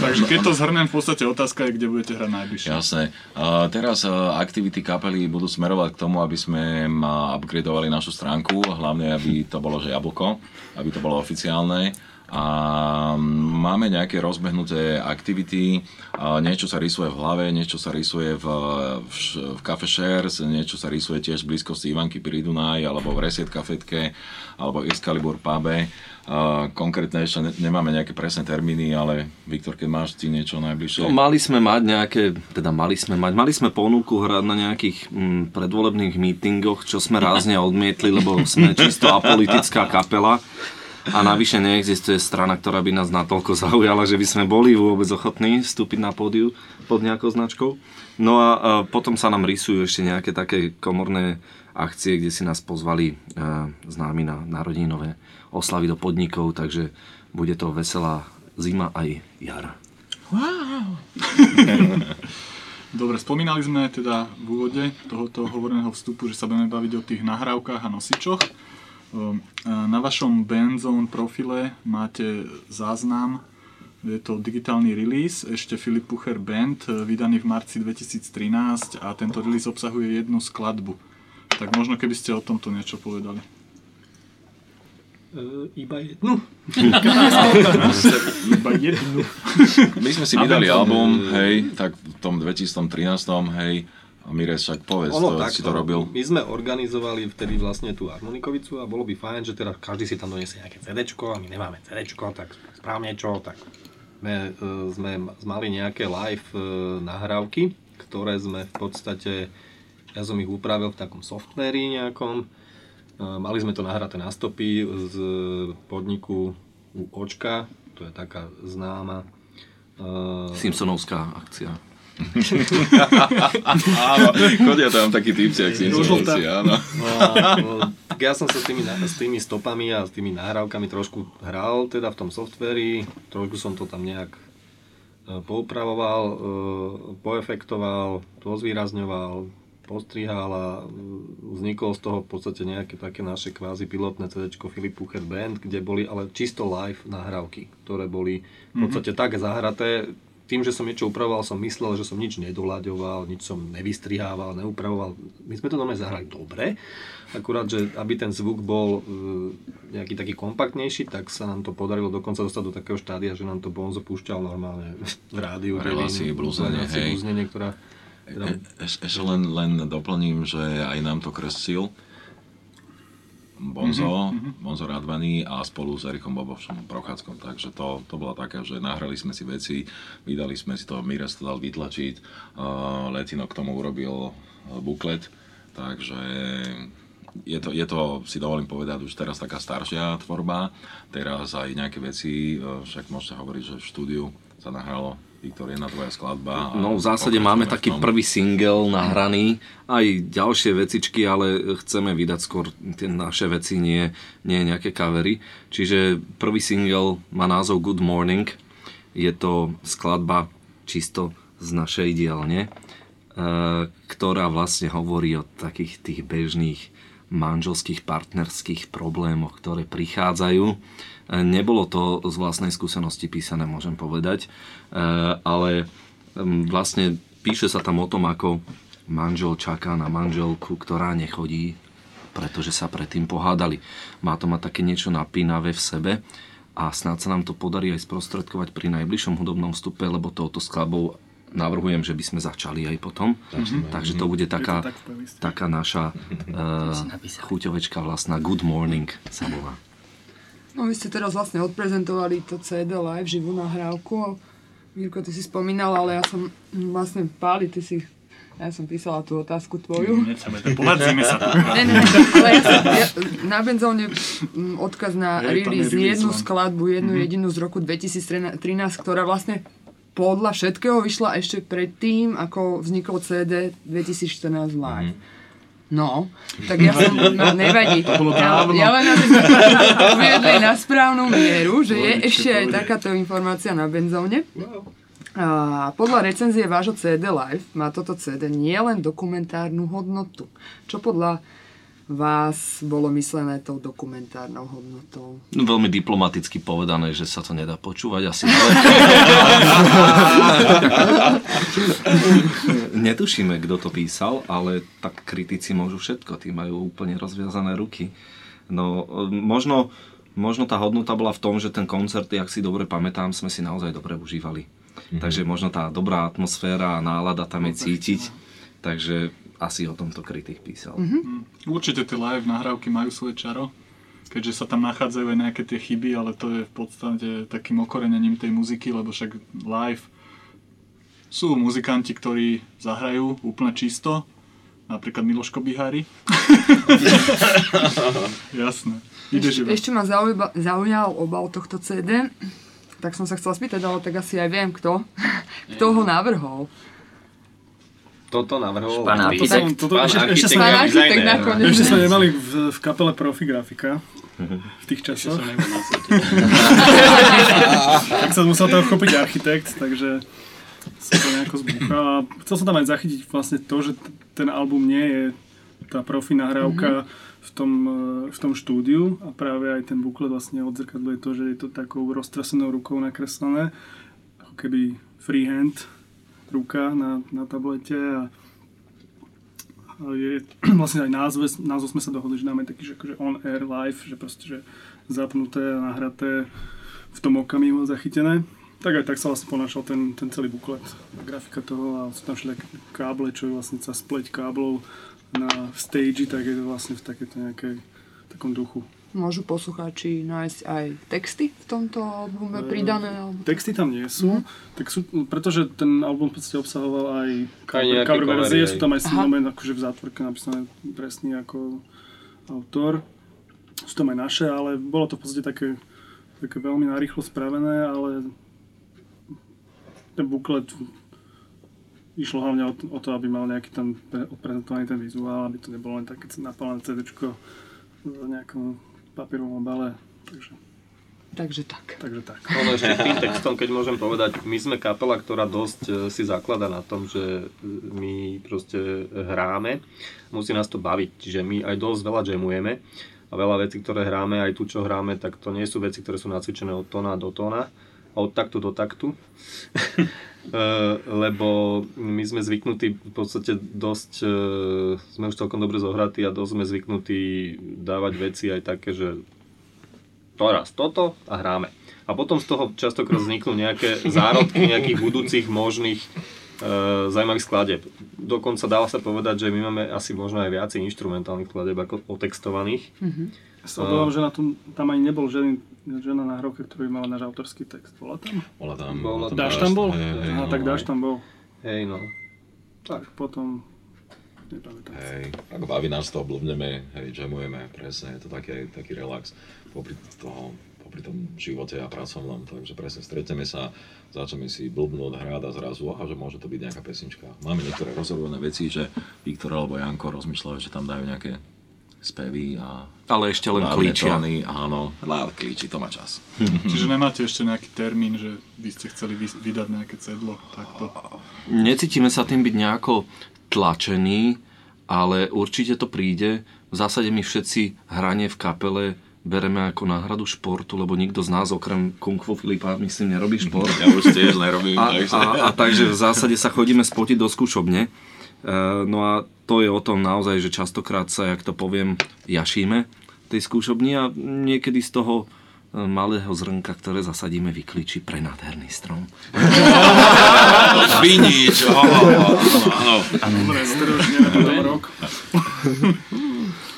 Takže keď to zhrnem, v podstate otázka je, kde budete hrať najbližšie. Jasné. Uh, teraz uh, aktivity kapely budú smerovať k tomu, aby sme upgradovali našu stránku, hlavne aby to bolo, že jablko, aby to bolo oficiálne. A máme nejaké rozbehnuté aktivity, niečo sa rysuje v hlave, niečo sa rysuje v, v, v Cafe Shares, niečo sa rysuje tiež v blízkosti Ivanky pri Dunaj, alebo v Reset Cafetke, alebo Excalibur pube. Konkrétne ešte ne, nemáme nejaké presné termíny, ale Viktor, keď máš ty niečo najbližšie? No, mali sme mať nejaké, teda mali sme mať, mali sme ponuku hrať na nejakých mm, predvolebných mítingoch, čo sme rázne odmietli, lebo sme čisto apolitická kapela. A navyše neexistuje strana, ktorá by nás natoľko zaujala, že by sme boli vôbec ochotní vstúpiť na pódiu pod nejakou značkou. No a, a potom sa nám rysujú ešte nejaké také komorné akcie, kde si nás pozvali a, známi na narodinové oslavy do podnikov, takže bude to veselá zima aj jar. Wow. Dobre, spomínali sme teda v úvode tohoto hovoreného vstupu, že sa budeme baviť o tých nahrávkach a nosičoch. A Na vašom Bandzone profile máte záznam, je to digitálny release, ešte Filip Pucher Band, e, vydaný v marci 2013 a tento release obsahuje jednu skladbu. Tak možno keby ste o tomto niečo povedali. Uh, iba jednu. Iba jednu. My sme si vydali album, hej, tak v tom 2013, hej, a Mire však povedz, Ono to, tak, si to robil. My sme organizovali vtedy vlastne tú harmonikovicu a bolo by fajn, že teda každý si tam donesie nejaké CD a my nemáme CD, tak správne čo, tak sme, e, sme mali nejaké live e, nahrávky, ktoré sme v podstate, ja som ich upravil v takom softveri nejakom, E, mali sme to nahraté na stopy z podniku u Očka, to je taká známa Simpsonovská akcia. Áno, chodia tam takí typci, ak Simpsonovci, áno. No, no, tak ja som sa s tými, s tými stopami a s tými nahrávkami trošku hral teda v tom softveri, trošku som to tam nejak e, poupravoval, e, poefektoval, pozvýrazňoval, postrihal a mm, vzniklo z toho v podstate nejaké také naše kvázi pilotné CD Filip Pucher Band, kde boli ale čisto live nahrávky, ktoré boli v podstate mm-hmm. tak zahraté, tým, že som niečo upravoval, som myslel, že som nič nedoľaďoval, nič som nevystrihával, neupravoval. My sme to normálne zahrali dobre, akurát, že aby ten zvuk bol e, nejaký taký kompaktnejší, tak sa nám to podarilo dokonca dostať do takého štádia, že nám to Bonzo púšťal normálne v rádiu. Relácii blúznenie, hej. blúznenie, ktorá... E, eš- ešte len, len doplním, že aj nám to krestil Bonzo, mm-hmm. Bonzo Radvaný a spolu s Erichom Bobovšom Prochádzkom. Takže to, to bola taká, že nahrali sme si veci, vydali sme si to, Mires to dal vytlačiť, uh, Letino k tomu urobil uh, buklet, takže je to, je to, si dovolím povedať, už teraz taká staršia tvorba, teraz aj nejaké veci, uh, však môžete hovoriť, že v štúdiu sa nahralo Viktor, jedna tvoja skladba. No v zásade máme taký prvý single nahraný, aj ďalšie vecičky, ale chceme vydať skôr tie naše veci, nie, nie nejaké covery. Čiže prvý single má názov Good Morning. Je to skladba čisto z našej dielne, eh, ktorá vlastne hovorí o takých tých bežných manželských, partnerských problémoch, ktoré prichádzajú. E, Nebolo to z vlastnej skúsenosti písané, môžem povedať, ale mm, vlastne píše sa tam o tom, ako manžel čaká na manželku, ktorá nechodí, pretože sa predtým pohádali. Má to mať také niečo napínavé v sebe a snáď sa nám to podarí aj sprostredkovať pri najbližšom hudobnom vstupe, lebo touto skladbou navrhujem, že by sme začali aj potom. Začneme. Takže to bude taká, to tak taká naša uh, chuťovečka vlastná Good Morning sa volá. No vy ste teraz vlastne odprezentovali to CD live, živú nahrávku. Mirko, ty si spomínal, ale ja som vlastne Páli, ty si ja som písala tú otázku tvoju. Nechceme to, sa tu. Ne, ne, ale ja som, ja, na Benzóne odkaz na Je release, jednu len. skladbu, jednu Mhm. jedinú z roku 2013, ktorá vlastne podľa všetkého vyšla ešte predtým, ako vznikol CD 2014 live. No, tak ja som, no nevadí. To bolo Ja, dávno. ja len aby sme to uviedli na správnu mieru, že je ešte aj takáto informácia na Benzóne. A podľa recenzie vášho CD Live má toto CD nielen dokumentárnu hodnotu. Čo podľa vás bolo myslené tou dokumentárnou hodnotou? No, veľmi diplomaticky povedané, že sa to nedá počúvať asi. Netušíme, kto to písal, ale tak kritici môžu všetko, tí majú úplne rozviazané ruky. No, možno, možno tá hodnota bola v tom, že ten koncert, jak si dobre pamätám, sme si naozaj dobre užívali. Takže možno tá dobrá atmosféra a nálada tam je cítiť. Takže asi o tomto kritik písal. Mhm. Určite tie live nahrávky majú svoje čaro, keďže sa tam nachádzajú aj nejaké tie chyby, ale to je v podstate takým okorenením tej muziky, lebo však live sú muzikanti, ktorí zahrajú úplne čisto, napríklad Miloško Bihári. Jasné. Ešte, ešte ma zaujíba, zaujal obal tohto CD, tak som sa chcela spýtať, ale tak asi aj viem, kto, kto ho navrhol. Toto navrhol. Pán Toto, toto, Pán ešte, sme, architekt nakoniec. ešte sme nemali v, v kapele profigrafika v tých časoch. tak sa musel toho chopiť architekt, takže sa to nejako zbúcha. A chcel som tam aj zachytiť vlastne to, že ten album nie je tá profi nahrávka v, tom, e, v tom štúdiu a práve aj ten buklet vlastne odzrkadluje to, že je to takou roztrasenou rukou nakreslené, ako keby freehand ruka na, na tablete a a je vlastne aj názve, názov sme sa dohodli, že dáme taký, že akože on air live, že proste, že zapnuté a nahraté v tom okamihu zachytené. Tak aj tak sa vlastne ponašal ten, ten celý buklet, grafika toho a sú tam všelijaké káble, čo je vlastne sa spleť káblov na stage, tak je to vlastne v takéto nejakej takom duchu. Môžu poslucháči nájsť aj texty v tomto albume pridané? Alebo... Texty tam nie sú, tak sú, pretože ten album v podstate obsahoval aj cover covery, verzie, sú tam aj single akože v zátvorke napísané presný ako autor. Sú tam aj naše, ale bolo to v podstate také, také veľmi narýchlo spravené, ale ten buklet išlo hlavne o, to- o to, aby mal nejaký tam pre- odprezentovaný ten vizuál, aby to nebolo len také napálené CD v nejakom papierovom obale. Takže Takže tak. Takže tak. Ono ešte tým textom, keď môžem povedať, my sme kapela, ktorá dosť e, si zaklada na tom, že e, my proste hráme, musí nás to baviť, čiže my aj dosť veľa jamujeme a veľa vecí, ktoré hráme, aj tu, čo hráme, tak to nie sú veci, ktoré sú nacvičené od tóna do tóna, od taktu do taktu. E, lebo my sme zvyknutí v podstate dosť, e, sme už celkom dobre zohratí a dosť sme zvyknutí dávať veci aj také, že teraz toto a hráme. A potom z toho častokrát vzniknú nejaké zárodky nejakých budúcich možných e, zaujímavých skladeb. Dokonca dá sa povedať, že my máme asi možno aj viacej instrumentálnych skladeb ako otextovaných. Ja sa obávam, že na tom, tam ani nebol žiadny, žiadna nahrávka, ktorá by mala náš autorský text. Bola tam? Bola tam. Bola Dáš tam bol? Hej, hej, Aha, no, tak. Dáš tam bol. Hej, no. Tak potom... Nepamätám si. Hej, ako baví nás to, blbneme, hej, jamujeme, presne, je to taký, taký relax popri toho, popri tom živote a pracovnom, takže presne stretneme sa, začneme si blbnúť, hrať a zrazu, aha, že môže to byť nejaká pesnička. Máme niektoré rozhodované veci, že Viktor alebo Janko rozmýšľajú, že tam dajú nejaké spevy a... Ale ešte len hlavne klíčia. tóny, Áno, len klíči, to má čas. Čiže nemáte ešte nejaký termín, že by ste chceli vydať nejaké cedlo takto? Necítime sa tým byť nejako tlačení, ale určite to príde. V zásade my všetci hranie v kapele bereme ako náhradu športu, lebo nikto z nás okrem Kung Fu Filipa, myslím, nerobí šport. Ja už tiež nerobím, A, takže... a, a takže v zásade sa chodíme spotiť do skúšobne. E, no a to je o tom naozaj, že častokrát sa, jak to poviem, jašíme tej skúšobni a niekedy z toho e, malého zrnka, ktoré zasadíme, vykličí pre nádherný strom. Vinič, áno. Dobre, stručne na potom rok.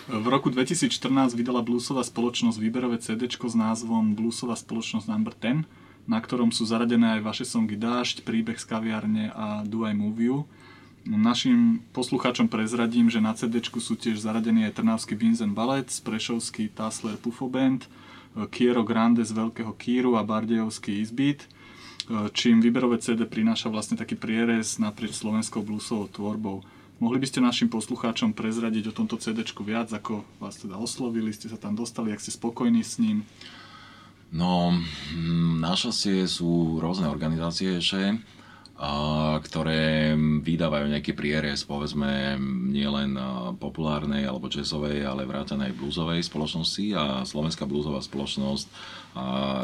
V roku 2014 vydala bluesová spoločnosť výberové CD s názvom Bluesová spoločnosť Number 10, na ktorom sú zaradené aj vaše songy Dážď, Príbeh z kaviárne a Do I Move You. Našim poslucháčom prezradím, že na CD sú tiež zaradení aj Trnavský Vincent Ballet, Prešovský Tassler Pufo Band, Kiero Grande z Veľkého Kíru a Bardejovský Izbeat, čím výberové CD prináša vlastne taký prierez naprieč slovenskou bluesovou tvorbou. Mohli by ste našim poslucháčom prezradiť o tomto CD viac, ako vás teda oslovili, ste sa tam dostali, ak ste spokojní s ním? No, mm, našťastie sú rôzne organizácie a, ktoré vydávajú nejaký prierez, povedzme, nielen populárnej alebo jazzovej, ale vrátane aj bluesovej spoločnosti. A Slovenská bluesová spoločnosť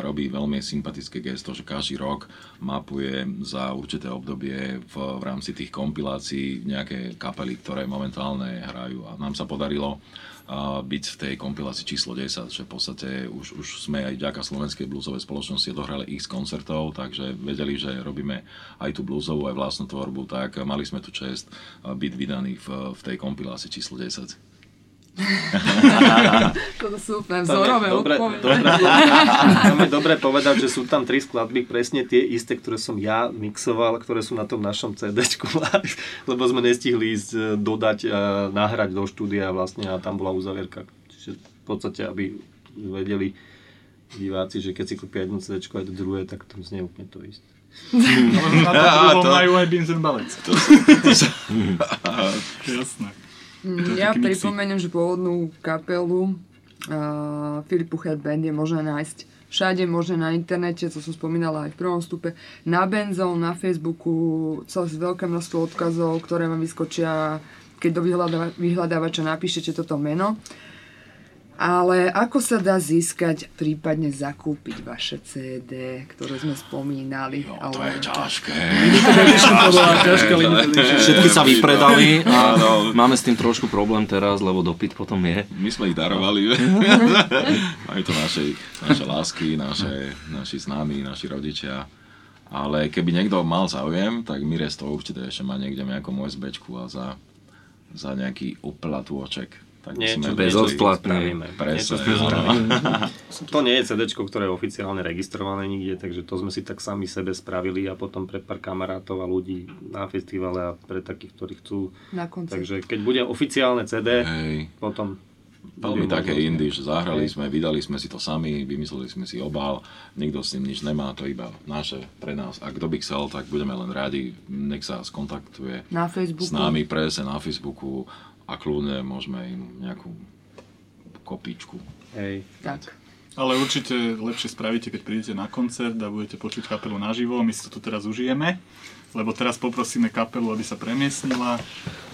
robí veľmi sympatické gesto, že každý rok mapuje za určité obdobie v, v rámci tých kompilácií nejaké kapely, ktoré momentálne hrajú. A nám sa podarilo byť v tej kompilácii číslo 10, že v podstate už, už sme aj vďaka Slovenskej bluesovej spoločnosti dohrali x koncertov, takže vedeli, že robíme aj tú bluesovú, aj vlastnú tvorbu, tak mali sme tu čest byť vydaní v, v tej kompilácii číslo 10. Toto Tam je vzorové dobre, dobre, tam je dobre povedať, že sú tam tri skladby, presne tie isté, ktoré som ja mixoval, ktoré sú na tom našom CD, lebo sme nestihli ísť e, dodať, a nahrať do štúdia vlastne a tam bola uzavierka. Čiže v podstate, aby vedeli diváci, že keď si kúpia jednu CD aj do druhé, tak tam znie úplne to isté. Na tom druhom to- majú aj Vincent Ballet. Jasné. Mm, To je Ja taký mixík. pripomeniem, že pôvodnú kapelu uh, Filipu Head Band je možné nájsť všade, možné na internete, to som spomínala aj v prvom stupe, na Benzón, na Facebooku, celé veľké množstvo odkazov, ktoré vám vyskočia, keď do vyhľadáva- vyhľadávača napíšete toto meno. Ale ako sa dá získať, prípadne zakúpiť vaše CD, ktoré sme spomínali? No, to ale... je ťažké. Všetky sa vypredali a máme s tým trošku problém teraz, lebo dopyt potom je. My sme ich darovali. Majú to naše, naše lásky, naše, naši známi, naši rodičia. Ale keby niekto mal záujem, tak Mires to určite ešte má niekde nejakom USBčku a za, za nejaký uplatôček. Tak Niečo- sme bezodplatné. Presne. To nie je CD, ktoré je oficiálne registrované nikde, takže to sme si tak sami sebe spravili a potom pre pár kamarátov a ľudí na festivale a pre takých, ktorí chcú. Na koncert. Takže keď bude oficiálne CD, Hej. potom... Veľmi také indie, že zahrali sme, vydali sme si to sami, vymysleli sme si obal, nikto s tým nič nemá, to iba naše, pre nás. A kto by chcel, tak budeme len radi, nech sa skontaktuje Na Facebooku. s nami presne na Facebooku a kľudne môžeme im nejakú kopičku. Hej. Tak. Ale určite lepšie spravíte, keď prídete na koncert a budete počuť kapelu naživo. My si to tu teraz užijeme. Lebo teraz poprosíme kapelu, aby sa premiestnila.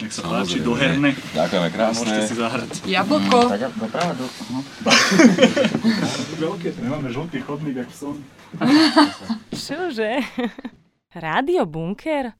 Nech sa páči, Samozrejme. do herne. Ďakujeme krásne. Môžete si zahrať. Jablko. Doprava, do... no. Veľké, nemáme žltý chodník, ak som. Čože? Rádio Bunker?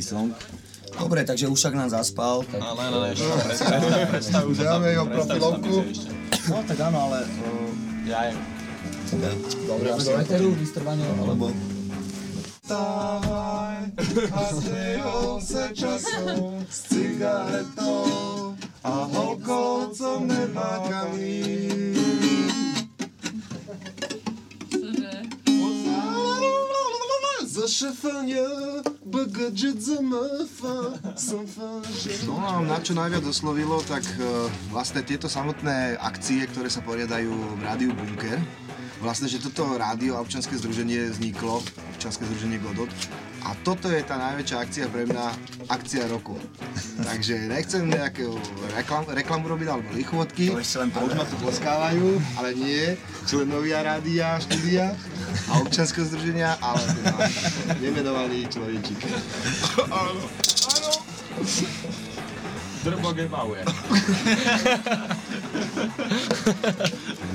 Nejaký song. Dobre, takže už však nám zaspal. Tak... Ale, ale, ešte No, predstav, predstav, Už dáme jeho profilovku. No tak áno, ale... Uh, ja je. Dobre, do eteru, vystrvanie, alebo... Vstávaj a zdejol se časom A na čo najviac oslovilo, tak e, vlastne tieto samotné akcie, ktoré sa poriadajú v Rádiu Bunker. Vlastne, že toto rádio a občanské združenie vzniklo, občanské združenie Godot. A toto je tá najväčšia akcia pre mňa, akcia roku. Takže nechcem nejakú reklam, reklamu robiť alebo lichvotky. To ešte len a už ma tu tleskávajú, ale nie členovia rádia, štúdia a občanského združenia, ale teda nemenovaný človečík. Áno, áno. Drbo Gebauer.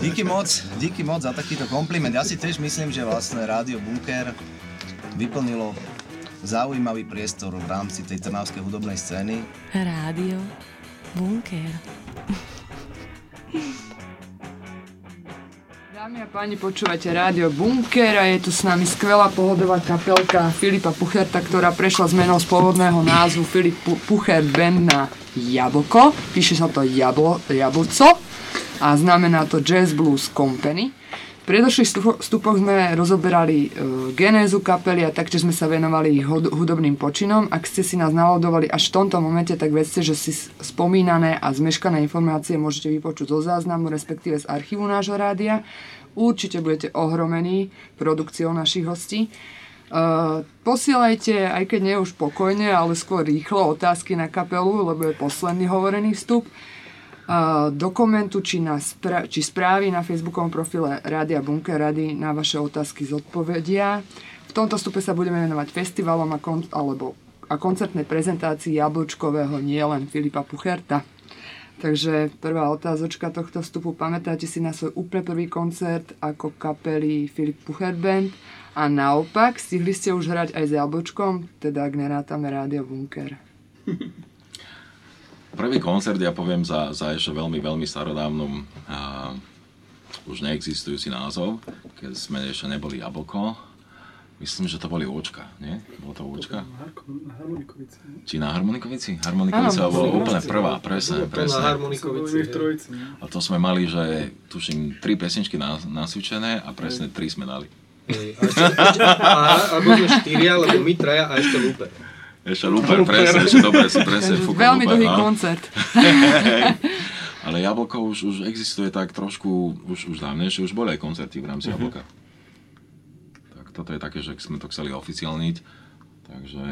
Díky moc, díky moc za takýto kompliment. Ja si tiež myslím, že vlastne Rádio Bunker vyplnilo zaujímavý priestor v rámci tej trnavskej hudobnej scény. Rádio Bunker. Dámy a páni, počúvate rádio Bunker a je tu s nami skvelá pohodová kapelka Filipa Pucherta, ktorá prešla zmenou z pôvodného názvu Filip Pu- Puchert Band na Jablko. Píše sa to jablo, Jablco a znamená to Jazz Blues Company. Predošlých stupo- vstupoch sme rozoberali e, genézu kapely a taktiež sme sa venovali ich hud- hudobným počinom. Ak ste si nás naladovali až v tomto momente, tak vedzte, že si spomínané a zmeškané informácie môžete vypočuť zo záznamu, respektíve z archívu nášho rádia. Určite budete ohromení produkciou našich hostí. Uh, posielajte, aj keď nie už pokojne, ale skôr rýchlo otázky na kapelu, lebo je posledný hovorený vstup. Do komentu či, na spra- či správy na facebookovom profile Rádia Bunker Rady na vaše otázky zodpovedia. V tomto stupe sa budeme venovať festivalom a, kon- alebo, a koncertnej prezentácii Jablčkového nielen Filipa Pucherta. Takže prvá otázočka tohto vstupu. Pamätáte si na svoj úplne prvý koncert ako kapely Filip Puchert Band? A naopak, stihli ste už hrať aj s Jablčkom, teda ak nerátame Rádio Bunker. Prvý koncert, ja poviem, za, za ešte veľmi, veľmi starodávnom a, už neexistujúci názov, keď sme ešte neboli Jablko. Myslím, že to boli Očka, nie? Bolo to Očka? Na Harmonikovici. Či na Harmonikovici? Harmonikovica Áno, bola úplne prvá, presne, presne. na Harmonikovici? A to sme mali, že tuším, tri pesničky nas, nasvičené a presne tri sme dali. Hej, a ešte, ešte, a, alebo sme štyria, lebo my traja a ešte Lúper. Ešte Lúper, presne, ešte dobre si presne fúkol veľmi dlhý no. koncert. Ale Jablko už, už existuje tak trošku, už, už dávnejšie, už boli aj koncerty v rámci Mhm. Jablka. Tak toto je také, že sme to chceli oficiálniť, takže,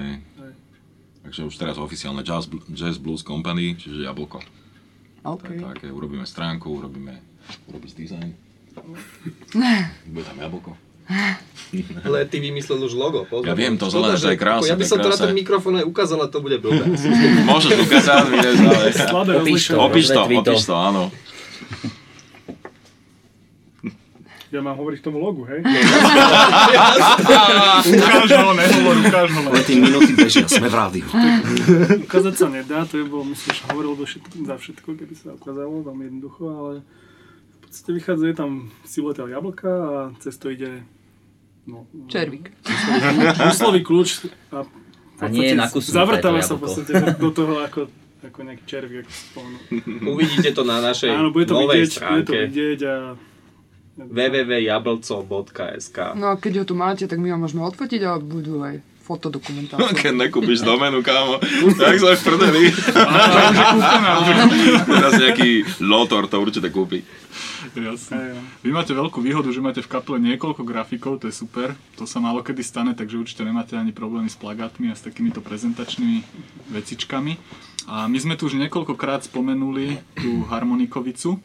takže už teraz oficiálne Jazz, Jazz Blues Company, čiže Jablko. OK. Tak, také, urobíme stránku, urobíme, urobíš dizajn, bude tam Jablko. Ale ty vymyslel už logo. Pozor. Ja viem, to Škoda, zelené, to je krásne, Ja by som to na krásne. ten mikrofón aj ukázal, ale to bude blbé. Môžeš ukázať, vidíš, ale... Opíš to, opíš to, opíš to, áno. Ja mám hovoriť k tomu logu, hej? Ukáž ho, nehovor, ukáž ho. Ale tie minúty bežia, sme v rádiu. Ukázať sa nedá, to je bolo, myslím, že hovoril do všetko, za všetko, keby sa ukázalo, veľmi jednoducho, ale podstate vychádza, je tam silueta jablka a cez to ide no, Červík. úslový kľúč a, A nie na Zavrtáme sa v podstate do toho ako, ako nejaký červík, ako spomenul. Uvidíte to na našej Áno, bude to novej vidieť, bude to stránke vidieť a www.jablco.sk No a keď ho tu máte, tak my ho môžeme odfotiť a budú aj fotodokumentácie. Keď nekúpiš domenu, kámo, tak sme v prdeli. Teraz nejaký lotor to určite kúpi. Jasne. Vy máte veľkú výhodu, že máte v kaple niekoľko grafikov, to je super. To sa málo kedy stane, takže určite nemáte ani problémy s plagátmi a s takýmito prezentačnými vecičkami. A my sme tu už niekoľkokrát spomenuli tú harmonikovicu.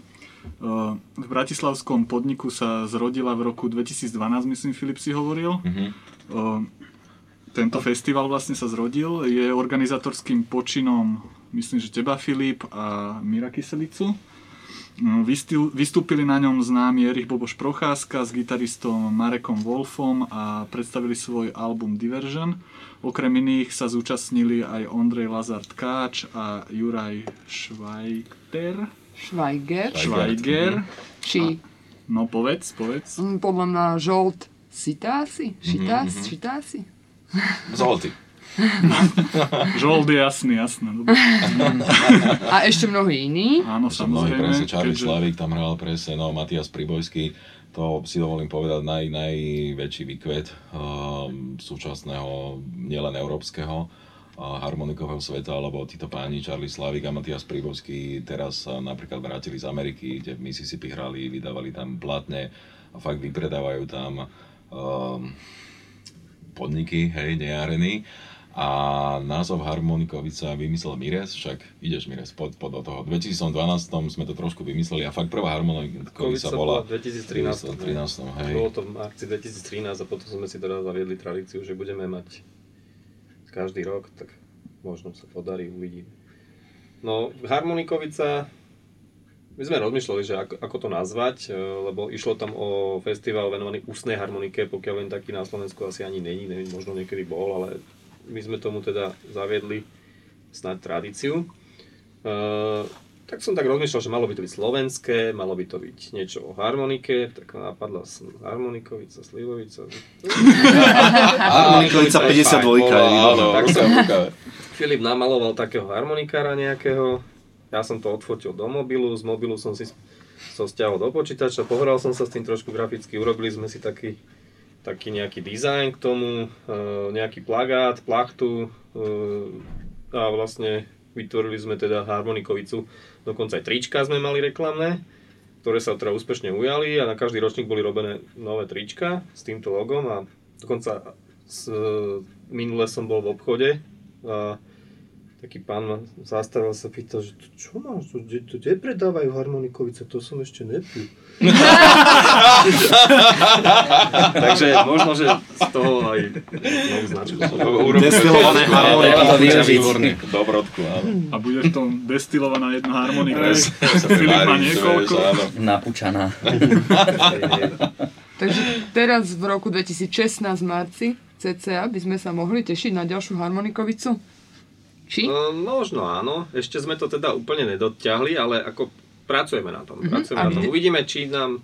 Uh, V bratislavskom podniku sa zrodila v roku 2012, myslím, Filip si hovoril. Uh, Tento festival vlastne sa zrodil, je organizátorským počinom, myslím, že teba Filip a Mira Kyselicu. No, vystú- Vystúpili na ňom známy Erich Boboš Procházka s gitaristom Marekom Wolfom a predstavili svoj album Diversion. Okrem iných sa zúčastnili aj Ondrej Lazar Tkáč a Juraj Švajter. Schweiger. Schweiger. Či No povedz, povedz. mm, podľa mňa žolt Sitási? Šitás? Mhm, mhm. Šitási? Zolty. Žold je jasný, jasné. A ešte mnohí iní. Áno, Ešte mnohí, samozrejme. presne, Charlie keďže- Slavík tam hral presne, no Matias Pribojský, to si dovolím povedať naj, najväčší výkvet um, súčasného, nielen európskeho, uh, harmonikového sveta, lebo títo páni Charlie Slavík a Matias Pribojský teraz sa napríklad vrátili z Ameriky, kde v Mississippi hrali, vydávali tam platne a fakt vypredávajú tam um, podniky, hej, nejarení. A názov Harmonikovica vymyslel Mires, však ideš Mires, pod, pod do toho. V 2012 sme to trošku vymysleli a fakt prvá Harmonikovica Kovica bola v 2013. 2013, hej. Bolo to v marci 2013 a potom sme si teda zaviedli tradíciu, že budeme mať každý rok, tak možno sa podarí, uvidíme. No, Harmonikovica, my sme rozmýšľali, že ako, ako to nazvať, e, lebo išlo tam o festival venovaný ústnej harmonike, pokiaľ len taký na Slovensku asi ani není, neviem, možno niekedy bol, ale my sme tomu teda zaviedli snáď tradíciu. E, tak som tak rozmýšľal, že malo by to byť slovenské, malo by to byť niečo o harmonike, tak napadla som harmonikovica, slivovica. Harmonikovica 52 je výborné. Tak som. Filip namaloval takého harmonikára nejakého, ja som to odfotil do mobilu, z mobilu som si som stiahol do počítača, pohral som sa s tým trošku graficky, urobili sme si taký, taký nejaký dizajn k tomu, e, nejaký plagát, plachtu e, a vlastne vytvorili sme teda harmonikovicu, dokonca aj trička sme mali reklamné, ktoré sa teda úspešne ujali a na každý ročník boli robené nové trička s týmto logom a dokonca s, minule som bol v obchode a taký pán ma zastavil sa pýtal, že to čo máš, to, kde, to, kde predávajú harmonikovice, to som ešte nepil. Takže možno, že z toho aj novú značku. Destilované harmoniko. Treba to využiť. Výborný, dobrodku. A bude v tom destilovaná jedna harmonika. Filip má niekoľko. Napúčaná. Takže teraz v roku 2016 v marci cca by sme sa mohli tešiť na ďalšiu harmonikovicu? Či? No, možno áno, ešte sme to teda úplne nedotiahli, ale ako pracujeme na tom. Mhm, Pracujeme na tom. Uvidíme, či nám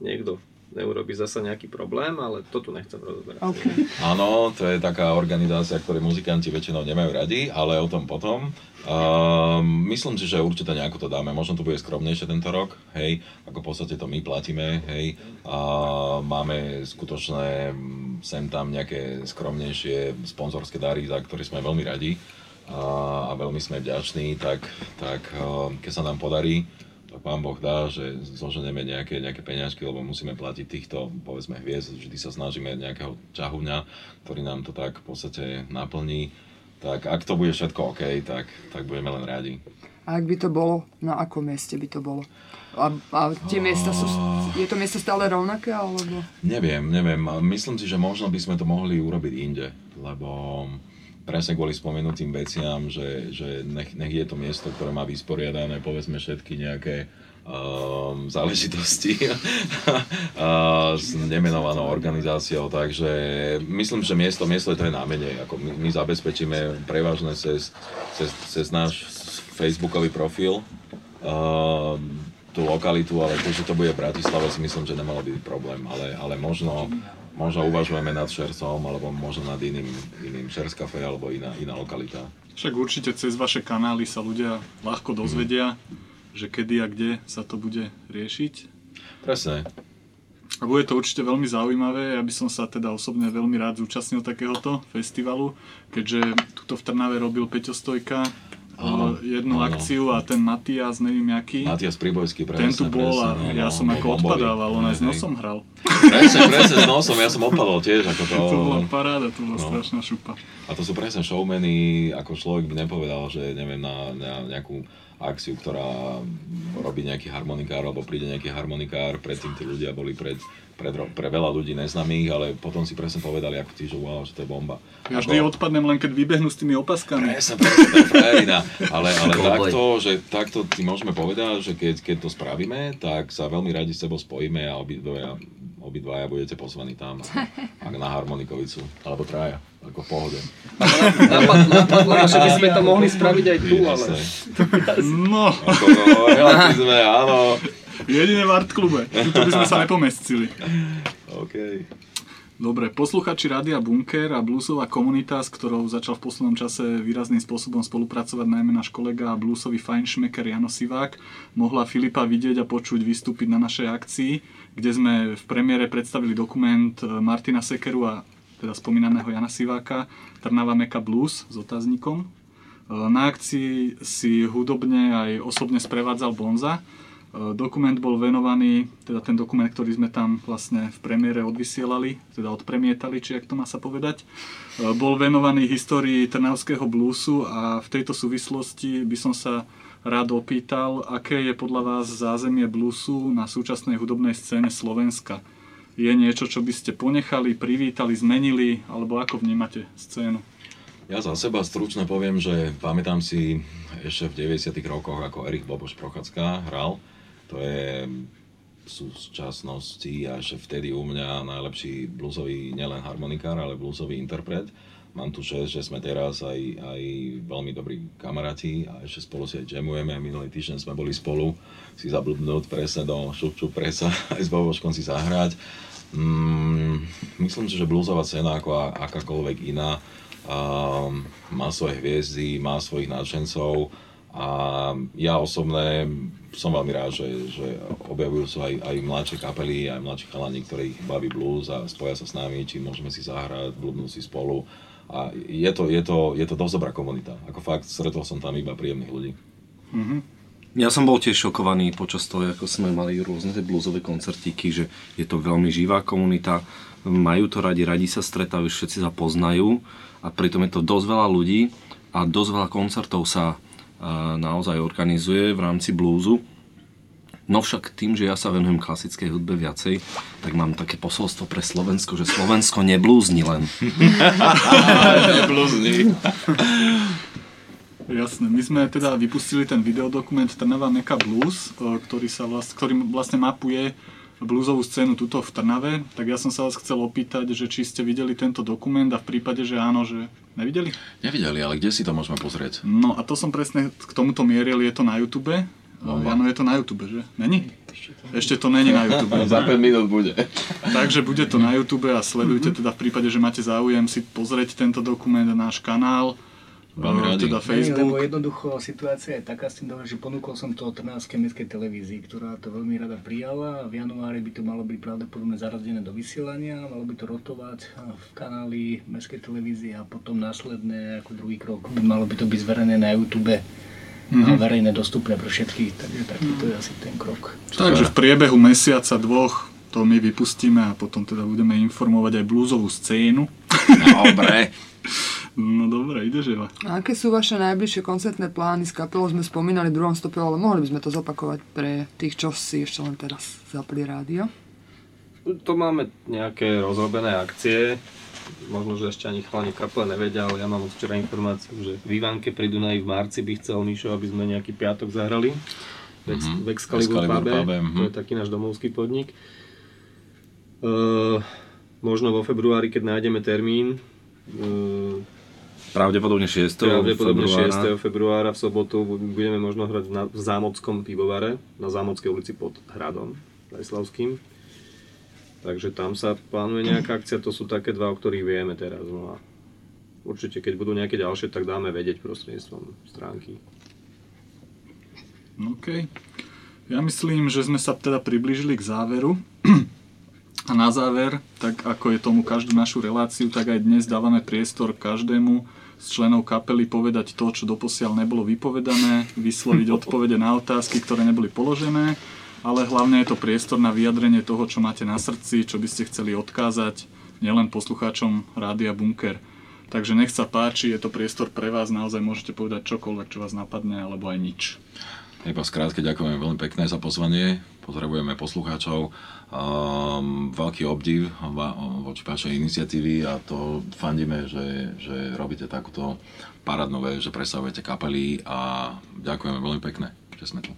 niekto neurobi zasa nejaký problém, ale to tu nechcem rozoberať. Okay. Áno, to je taká organizácia, ktoré muzikanti väčšinou nemajú radi, ale o tom potom. Um, myslím si, že určite nejako to dáme. Možno to bude skromnejšie tento rok, hej, ako v podstate to my platíme, hej. A máme skutočné sem tam nejaké skromnejšie sponzorské dary, za ktoré sme veľmi radi a, a veľmi sme vďační, tak, tak um, keď sa nám podarí, pán Boh dá, že zoženeme nejaké, nejaké peňažky, lebo musíme platiť týchto, povedzme, hviezd, vždy sa snažíme nejakého ťahuňa, ktorý nám to tak v podstate naplní. Tak ak to bude všetko OK, tak, tak budeme len radi. A ak by to bolo, na akom mieste by to bolo? A, a tie miesta sú, je to miesto stále rovnaké, alebo? Neviem, neviem. Myslím si, že možno by sme to mohli urobiť inde, lebo presne kvôli spomenutým veciam, že, že nech, nech je to miesto, ktoré má vysporiadané, povedzme všetky nejaké um, záležitosti. A s nemenovanou organizáciou, takže myslím, že miesto, miesto je to je na menej. Ako my, my zabezpečíme prevažne cez, cez, cez náš facebookový profil um, tú lokalitu, ale to, že to bude v Bratislave, si myslím, že nemalo byť problém, ale, ale možno, možno uvažujeme nad Šercom, alebo možno nad iným, iným Šerskafe, alebo iná, iná lokalita. Však určite cez vaše kanály sa ľudia ľahko dozvedia, že kedy a kde sa to bude riešiť. Presne. A bude to určite veľmi zaujímavé. Ja by som sa teda osobne veľmi rád zúčastnil takéhoto festivalu, keďže tuto v Trnave robil Peťo Stojka Áno, jednu áno. akciu a ten Matias, neviem aký, Matias Pribojský, ten presne, tu bol a presne, ja no, som ako odpadával, on aj s nosom hral. Presne, presne, s nosom, ja som odpadol tiež, ako to... To bola paráda, to bola No. strašná šupa. A to sú presne showmeny, ako človek by nepovedal, že neviem, na, na nejakú akciu, ktorá robí nejaký harmonikár, alebo príde nejaký harmonikár, predtým tí ľudia boli pred, pred, ro- pre veľa ľudí neznámych, ale potom si presne povedali, ako tí, že wow, že to je bomba. Ja vždy odpadnem len keď vybehnú s tými opaskami. Presne, presne. Ale, ale takto, že takto ti môžeme povedať, že keď, keď to spravíme, tak sa veľmi radi s tebou spojíme a obidvaja, obidvaja budete pozvaní tam a, a na harmonikovicu, alebo traja, ako v pohode. Napad- napadlo že by sme to mohli spraviť aj tu, ale... No. Ako, no, áno. Jedine v art klube. Tuto by sme sa nepomestili. OK. Dobre, posluchači Rádia Bunker a bluesová komunita, s ktorou začal v poslednom čase výrazným spôsobom spolupracovať najmä náš kolega bluesový fajnšmeker Jano Sivák, mohla Filipa vidieť a počuť vystúpiť na našej akcii, kde sme v premiére predstavili dokument e, Martina Sekeru a teda spomínaného Jana Siváka Trnava Meka Blues s otáznikom. E, Na akcii si hudobne aj osobne sprevádzal Bonza. E, Dokument bol venovaný, teda ten dokument, ktorý sme tam vlastne v premiére odvysielali, teda odpremietali, či jak to má sa povedať, e, bol venovaný histórii trnavského bluesu a v tejto súvislosti by som sa rád opýtal, aké je podľa vás zázemie bluesu na súčasnej hudobnej scéne Slovenska. Je niečo, čo by ste ponechali, privítali, zmenili, alebo ako vnímate scénu? Ja za seba stručne poviem, že pamätám si ešte v 90 rokoch, ako Erik Boboš Prochádzka hral. To je v súčasnosti a ešte vtedy u mňa najlepší bluesový nielen harmonikár, ale bluesový interpret. Mám tu čest, že sme teraz aj, aj veľmi dobrí kamaráti a ešte spolu si aj jamujeme. Minulý týždeň sme boli spolu si zablbnúť presne do šupču presa aj s Boboškom si zahrať. Mm, myslím si, že bluesová scéna ako akákoľvek iná um, má svoje hviezdy, má svojich nadšencov a ja osobne som veľmi rád, že, že objavujú sa aj, aj mladšie kapely, aj mladší chalani, ktorých baví blues a spoja sa s nami, či môžeme si zahrať, blúbnúť si spolu. A je to, je, to, je to dosť dobrá komunita. Ako fakt, stretol som tam iba príjemných ľudí. Ja som bol tiež šokovaný počas toho, ako sme mali rôzne tie bluesové koncertíky, že je to veľmi živá komunita, majú to radi, radi sa stretávajú, všetci sa poznajú a pritom je to dosť veľa ľudí a dosť veľa koncertov sa naozaj organizuje v rámci bluesu. No však tým, že ja sa venujem klasickej hudbe viacej, tak mám také posolstvo pre Slovensko, že Slovensko neblúzni len. Neblúzni. Jasné, my sme teda vypustili ten videodokument Trnava Meka Blues, e, ktorý, sa vlast, ktorý vlastne mapuje bluesovú scénu tuto v Trnave, tak ja som sa vás chcel opýtať, že či ste videli tento dokument a v prípade, že áno, že nevideli? Nevideli, ale kde si to môžeme pozrieť? No a to som presne k tomuto mieril, je to na YouTube. Bomba. Áno, je to na YouTube, že? Není? Ešte to není na YouTube. Za 5 minút bude. Takže bude to na YouTube a sledujte teda v prípade, že máte záujem si pozrieť tento dokument na náš kanál. Veľmi e, radi. Teda Nie, Facebook. lebo jednoducho situácia je taká s tým dobre, že ponúkol som to Trnavskej mestskej televízii, ktorá to veľmi rada prijala a v januári by to malo byť pravdepodobne zaradené do vysielania, malo by to rotovať v kanáli mestskej televízie a potom následne ako druhý krok by malo by to byť zverené na YouTube a Mhm. verejné dostupné pre všetkých, takže takýto je asi ten krok. Takže v priebehu mesiaca, dvoch to my vypustíme a potom teda budeme informovať aj bluesovú scénu. Dobre. No dobre, ide živa. A aké sú vaše najbližšie koncertné plány? S kapelou sme spomínali v druhom stope, ale mohli by sme to zopakovať pre tých, čo si ešte len teraz zapli rádio. To máme nejaké rozrobené akcie, možno, že ešte ani chalani kaple nevedia, ale ja mám od včera informáciu, že v Ivánke pri Dunaji v marci by chcel Mišo, aby sme nejaký piatok zahrali. V, Ex- Mhm. v Excalibur Excalibur pube, pube, mhm. to je taký náš domovský podnik. Uh, možno vo februári, keď nájdeme termín, Pravdepodobne 6. Pravdepodobne februára. 6. februára v sobotu budeme možno hrať na, v Zámockom pivovare, na Zámockej ulici pod Hradom Zajslavským. Takže tam sa plánuje nejaká akcia, to sú také dva, o ktorých vieme teraz. No a určite, keď budú nejaké ďalšie, tak dáme vedieť prostredníctvom stránky. OK. Ja myslím, že sme sa teda priblížili k záveru. A na záver, tak ako je tomu každú našu reláciu, tak aj dnes dávame priestor každému z členov kapely povedať to, čo doposiaľ nebolo vypovedané, vysloviť odpovede na otázky, ktoré neboli položené, ale hlavne je to priestor na vyjadrenie toho, čo máte na srdci, čo by ste chceli odkázať nielen poslucháčom Rádia Bunker. Takže nech sa páči, je to priestor pre vás, naozaj môžete povedať čokoľvek, čo vás napadne, alebo aj nič. Iba skrátke ďakujeme veľmi pekne za pozvanie, pozdravujeme poslucháčov, um, veľký obdiv voči vašej iniciatívy a to fandíme, že, že robíte takúto parádnu vec, že predstavujete kapely a ďakujeme veľmi pekne, že sme tu.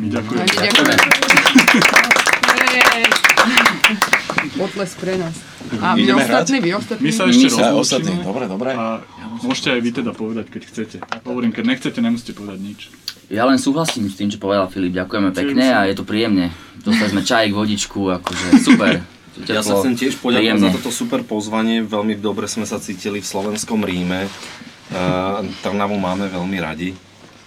Ďakujem. Potles pre nás. A my Ideme ostatní, vy ostatní. My sa ešte rozlúčime. dobre, dobre. A môžete aj vy teda povedať, keď chcete. Hovorím, keď nechcete, nemusíte povedať nič. Ja len súhlasím s tým, čo povedal Filip, ďakujeme pekne a je to príjemne. Dostali sme čajík, vodičku, akože super. Ja sa chcem tiež poďakovať za toto super pozvanie, veľmi dobre sme sa cítili v slovenskom Ríme. Uh, Trnavu máme veľmi radi,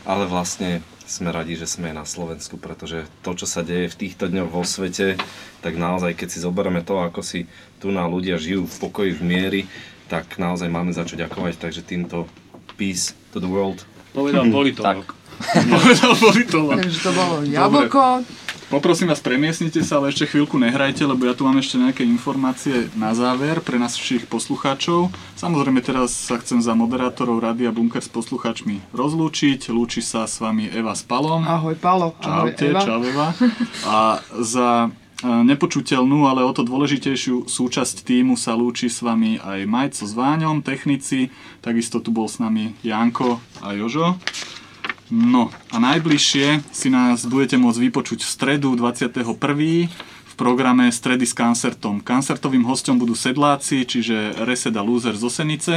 ale vlastne sme radi, že sme na Slovensku, pretože to, čo sa deje v týchto dňoch vo svete, tak naozaj, keď si zoberieme to, ako si tu na ľudia žijú v pokoji, v miery, tak naozaj máme za čo ďakovať, takže týmto peace to the world. Povedal politolog. Povedal politolog. Takže to bolo jablko. Poprosím vás, premiesnite sa, ale ešte chvíľku nehrajte, lebo ja tu mám ešte nejaké informácie na záver pre našich poslucháčov. Samozrejme teraz sa chcem za moderátorov Rádia Bunker s poslucháčmi rozlúčiť. Lúči sa s vami Eva s Palom. Ahoj Palo, ahoj Čaute, Eva. čau Eva. A za e, nepočuteľnú, ale o to dôležitejšiu súčasť týmu sa lúči s vami aj Majco s Váňom, technici, takisto tu bol s nami Janko a Jožo. No a najbližšie si nás budete môcť vypočuť v stredu 21. v programe Stredy s koncertom. Koncertovým hostom budú sedláci, čiže Reseda Loser z Osenice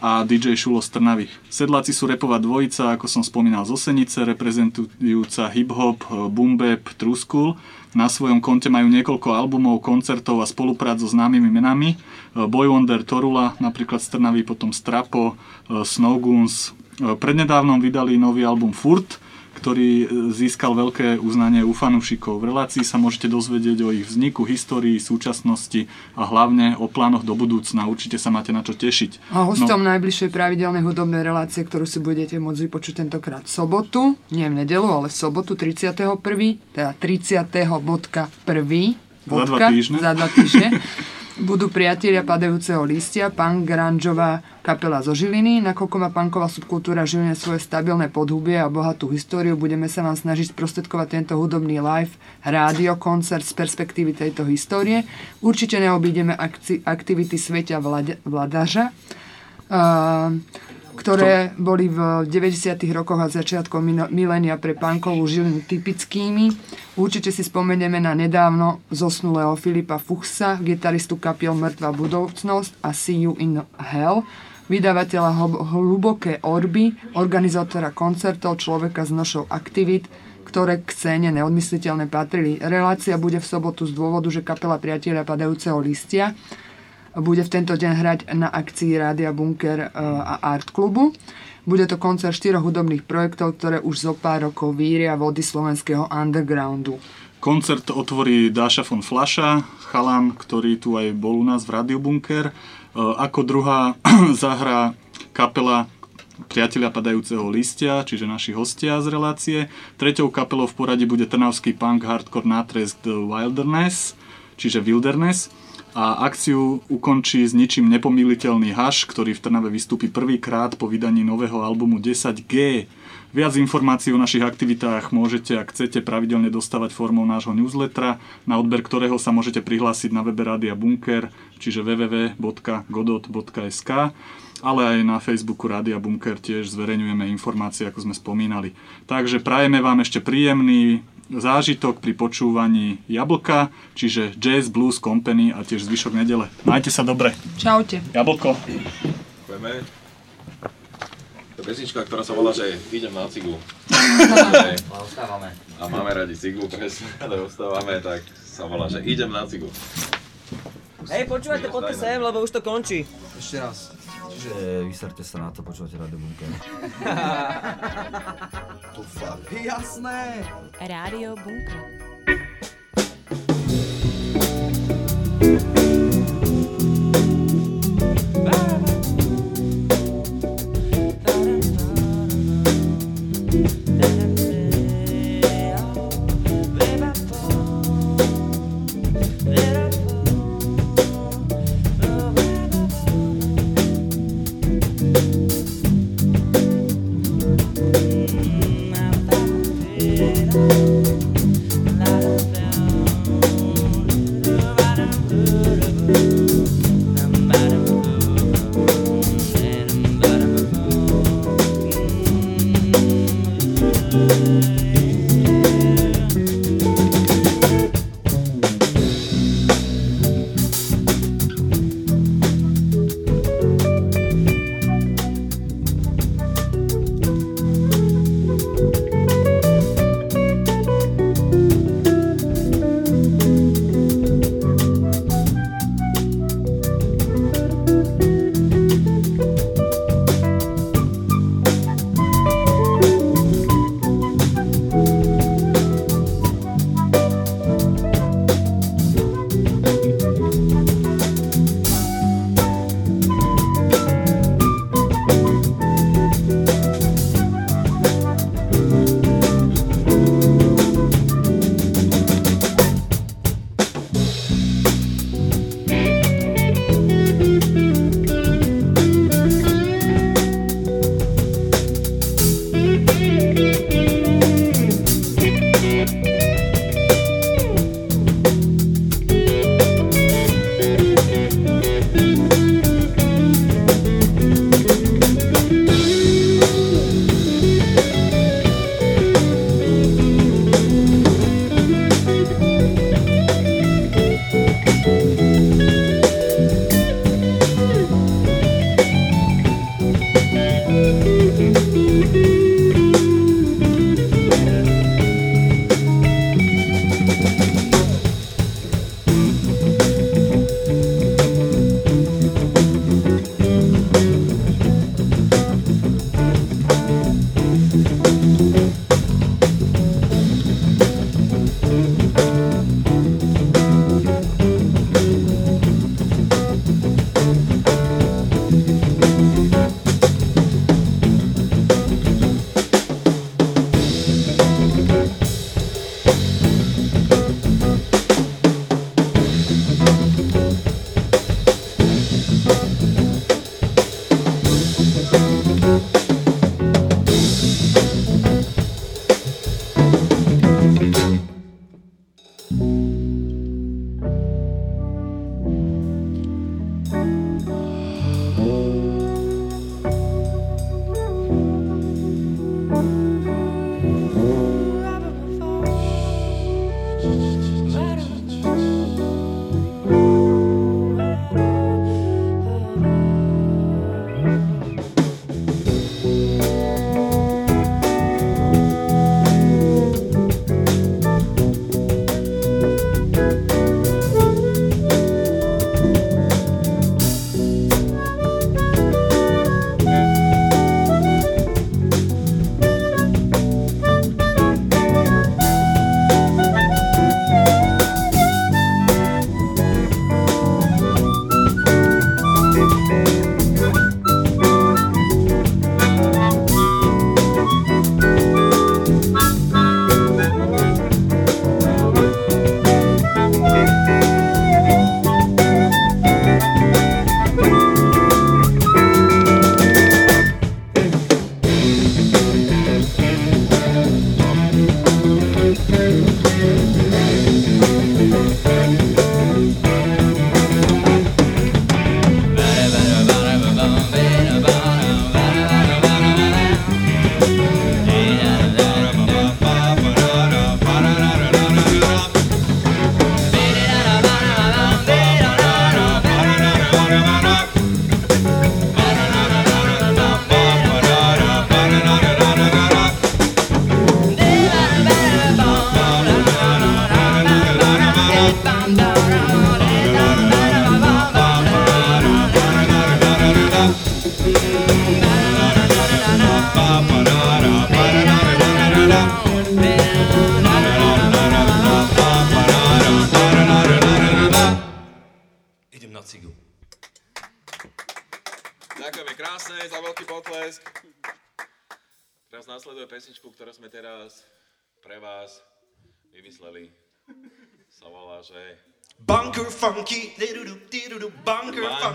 a DJ Šulo z Trnavy. Sedláci sú repová dvojica, ako som spomínal z Osenice, reprezentujúca hip-hop, boom bap, true school. Na svojom konte majú niekoľko albumov, koncertov a spoluprác so známymi menami. Boy Wonder Torula, napríklad z Trnavy, potom Strapo, Snowgoons. Prednedávnom vydali nový album Furt, ktorý získal veľké uznanie u fanúšikov. V relácii sa môžete dozvedieť o ich vzniku, histórii, súčasnosti a hlavne o plánoch do budúcna. Určite sa máte na čo tešiť. A hostom no. najbližšej pravidelnej hudobnej relácie, ktorú si budete môcť vypočuť tentokrát v sobotu, nie v nedelu, ale v sobotu 31. teda 30.1. Za dva týždne. Za dva týždne. Budú priatelia padajúceho listia, punk grungeová kapela zo Žiliny. Nakoľko má punková subkultúra Žiline svoje stabilné podhubie a bohatú históriu, budeme sa vám snažiť sprostredkovať tento hudobný live rádio koncert z perspektívy tejto histórie. Určite neobídeme akci- aktivity Sveťa Vlad- Vladaža, uh, ktoré boli v 90. rokoch a začiatkom milénia pre punkovú Žilinu typickými. Určite si spomenieme na nedávno zosnulého Filipa Fuchsa, gitaristu kapiel Mŕtva budúcnosť a See You in Hell, vydavateľa Hluboké orby, organizátora koncertov, človeka s nošou aktivít, ktoré k scéne neodmysliteľne patrili. Relácia bude v sobotu z dôvodu, že kapela Priatelia padajúceho listia bude v tento deň hrať na akcii Rádia Bunker e, a Art klubu. Bude to koncert štyroch hudobných projektov, ktoré už zo pár rokov víria vody slovenského undergroundu. Koncert otvorí Dáša von Flaša, chalan, ktorý tu aj bol u nás v Rádiu Bunker. E, Ako druhá zahrá kapela Priatelia padajúceho listia, čiže naši hostia z relácie. Treťou kapelou v poradí bude trnavský punk hardcore nátresk The Wilderness, čiže Wilderness. A akciu ukončí s ničím nepomýliteľný Haš, ktorý v Trnave vystúpi prvýkrát po vydaní nového albumu 10G. Viac informácií o našich aktivitách môžete, ak chcete, pravidelne dostávať formou nášho newslettera, na odber ktorého sa môžete prihlásiť na webe Rádia Bunker, čiže www.godot.sk ale aj na Facebooku Rádia Bunker tiež zverejňujeme informácie, ako sme spomínali. Takže prajeme vám ešte príjemný zážitok pri počúvaní Jablka, čiže Jazz Blues Company a tiež zvyšok nedele. Majte sa dobre. Čaute. Jablko. Ďakujeme. To je pesnička, ktorá sa volá, že idem na cigu. A máme radi cigu, presne, ale ostávame, tak sa volá, že idem na cigu. Hej, počúvajte, poďte sem, lebo už to končí. Ešte raz. Čiže vyserte sa na to, počúvate Rádio Bunker. to fakt. Jasné. Rádio Bunker.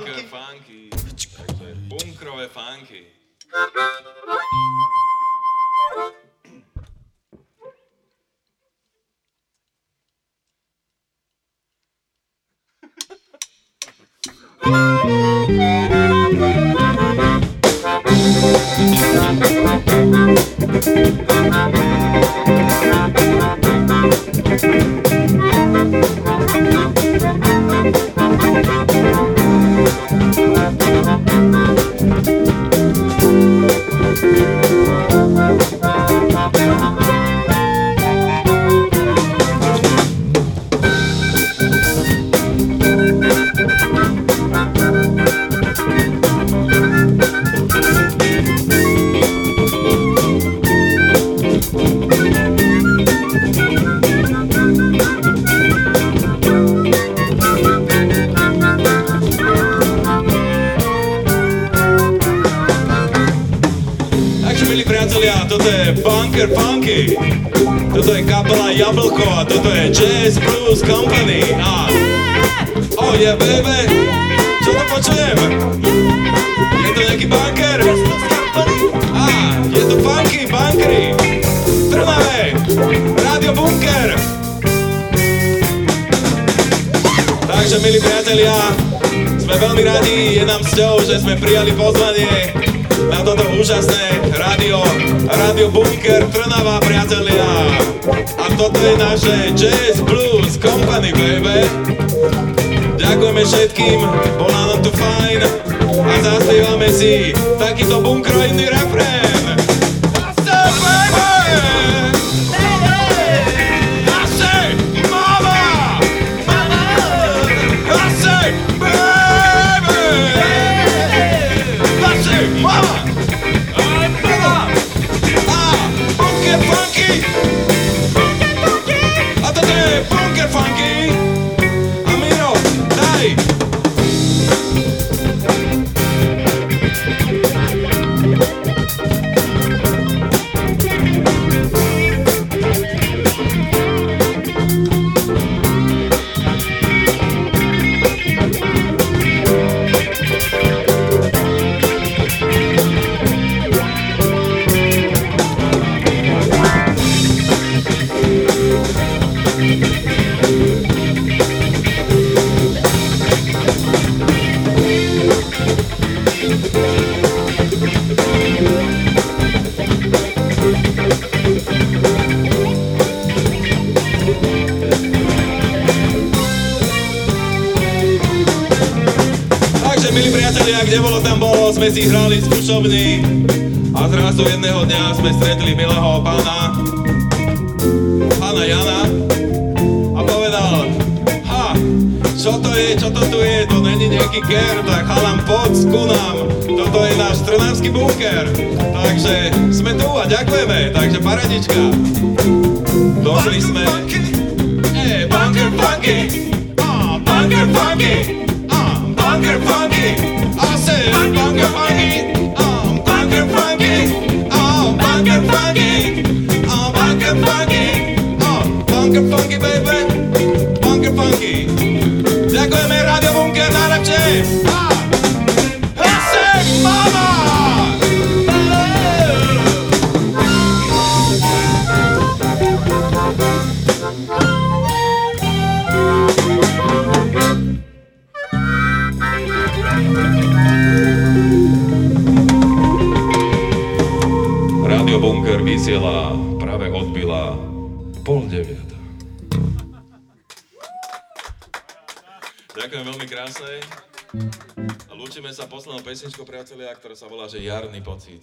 Bunker funky. funky. Takže bunkrové funky. Takže je Bunker Funky. Toto je kapela Jablko a toto je Jazz Blues Company. A... Oh yeah baby, čo to počujem? Je to nejaký bunker? A, je to funky, bunkery. Trnavé, Rádio Bunker. Takže milí priatelia, sme veľmi radi, je nám cťou, že sme prijali pozvanie na toto úžasné rádio, rádio Bunker Trnava, priatelia. A toto je naše Jazz Blues Company, baby. Ďakujeme všetkým, bola nám tu fajn a zaspievame si takýto bunkroidný refrén. Skúšobný a zrazu jedného dňa sme stretli milého pána, pána Jana a povedal, ha, čo to je, čo to tu je, to není nejaký ker, tak halam poď ku nám, toto je náš trnavský bunker, takže sme tu a ďakujeme, takže paradička. Došli sme, eh, bunker funky, ah, bunker funky, ah, bunker funky, lúčime sa poslednou pesničkou, priatelia, ktorá sa volá, že Jarný pocit.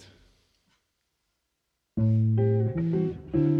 Thank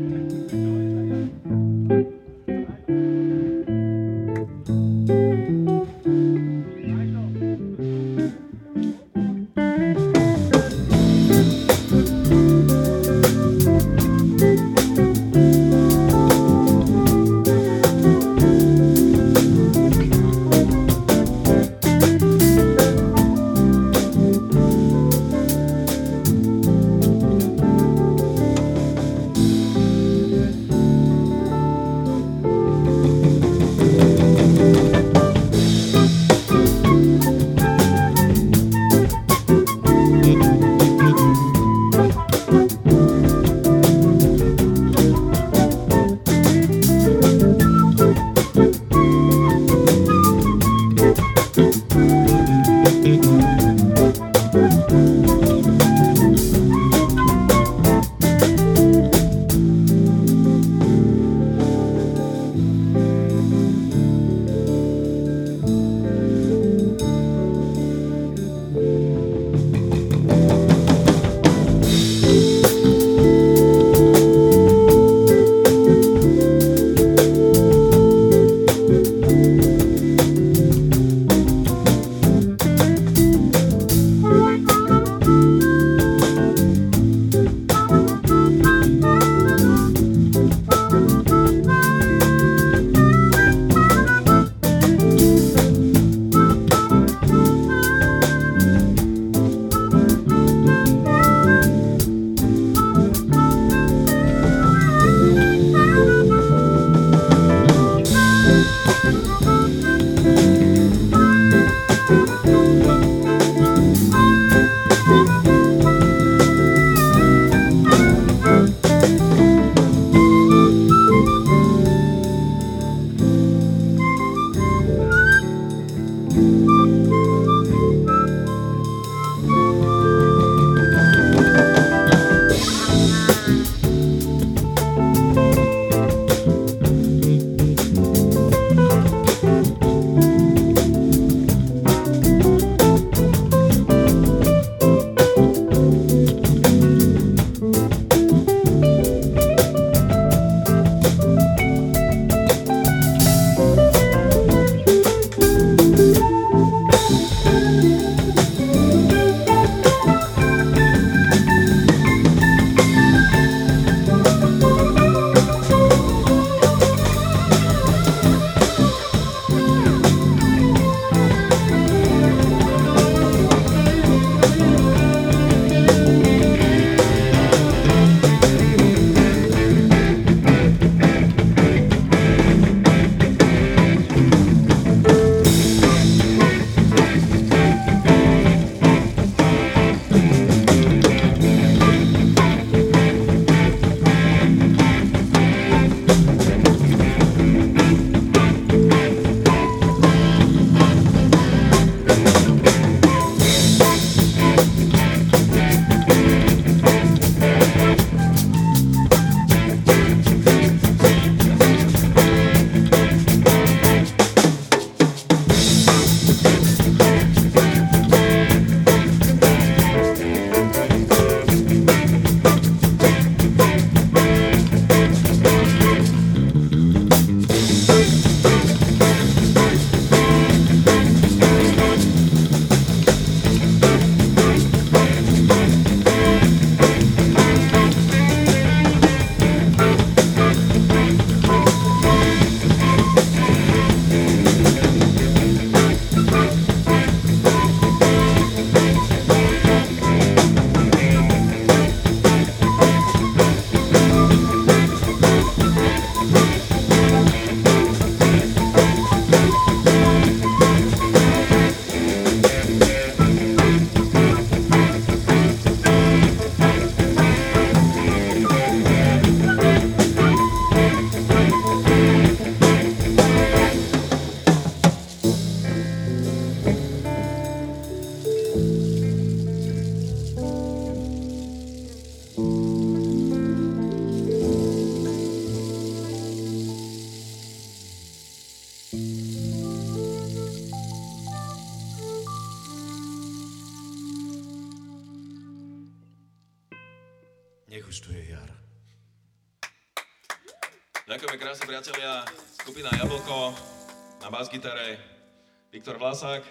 Vlasák,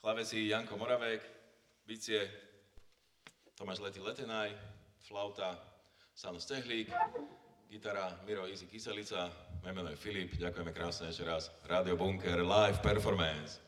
klavesi Janko Moravek, bicie Tomáš Lety Letenaj, flauta Sano Stehlík, gitara Miro Easy Kyselica, moje meno je Filip, ďakujeme krásne ešte raz. Radio Bunker live performance.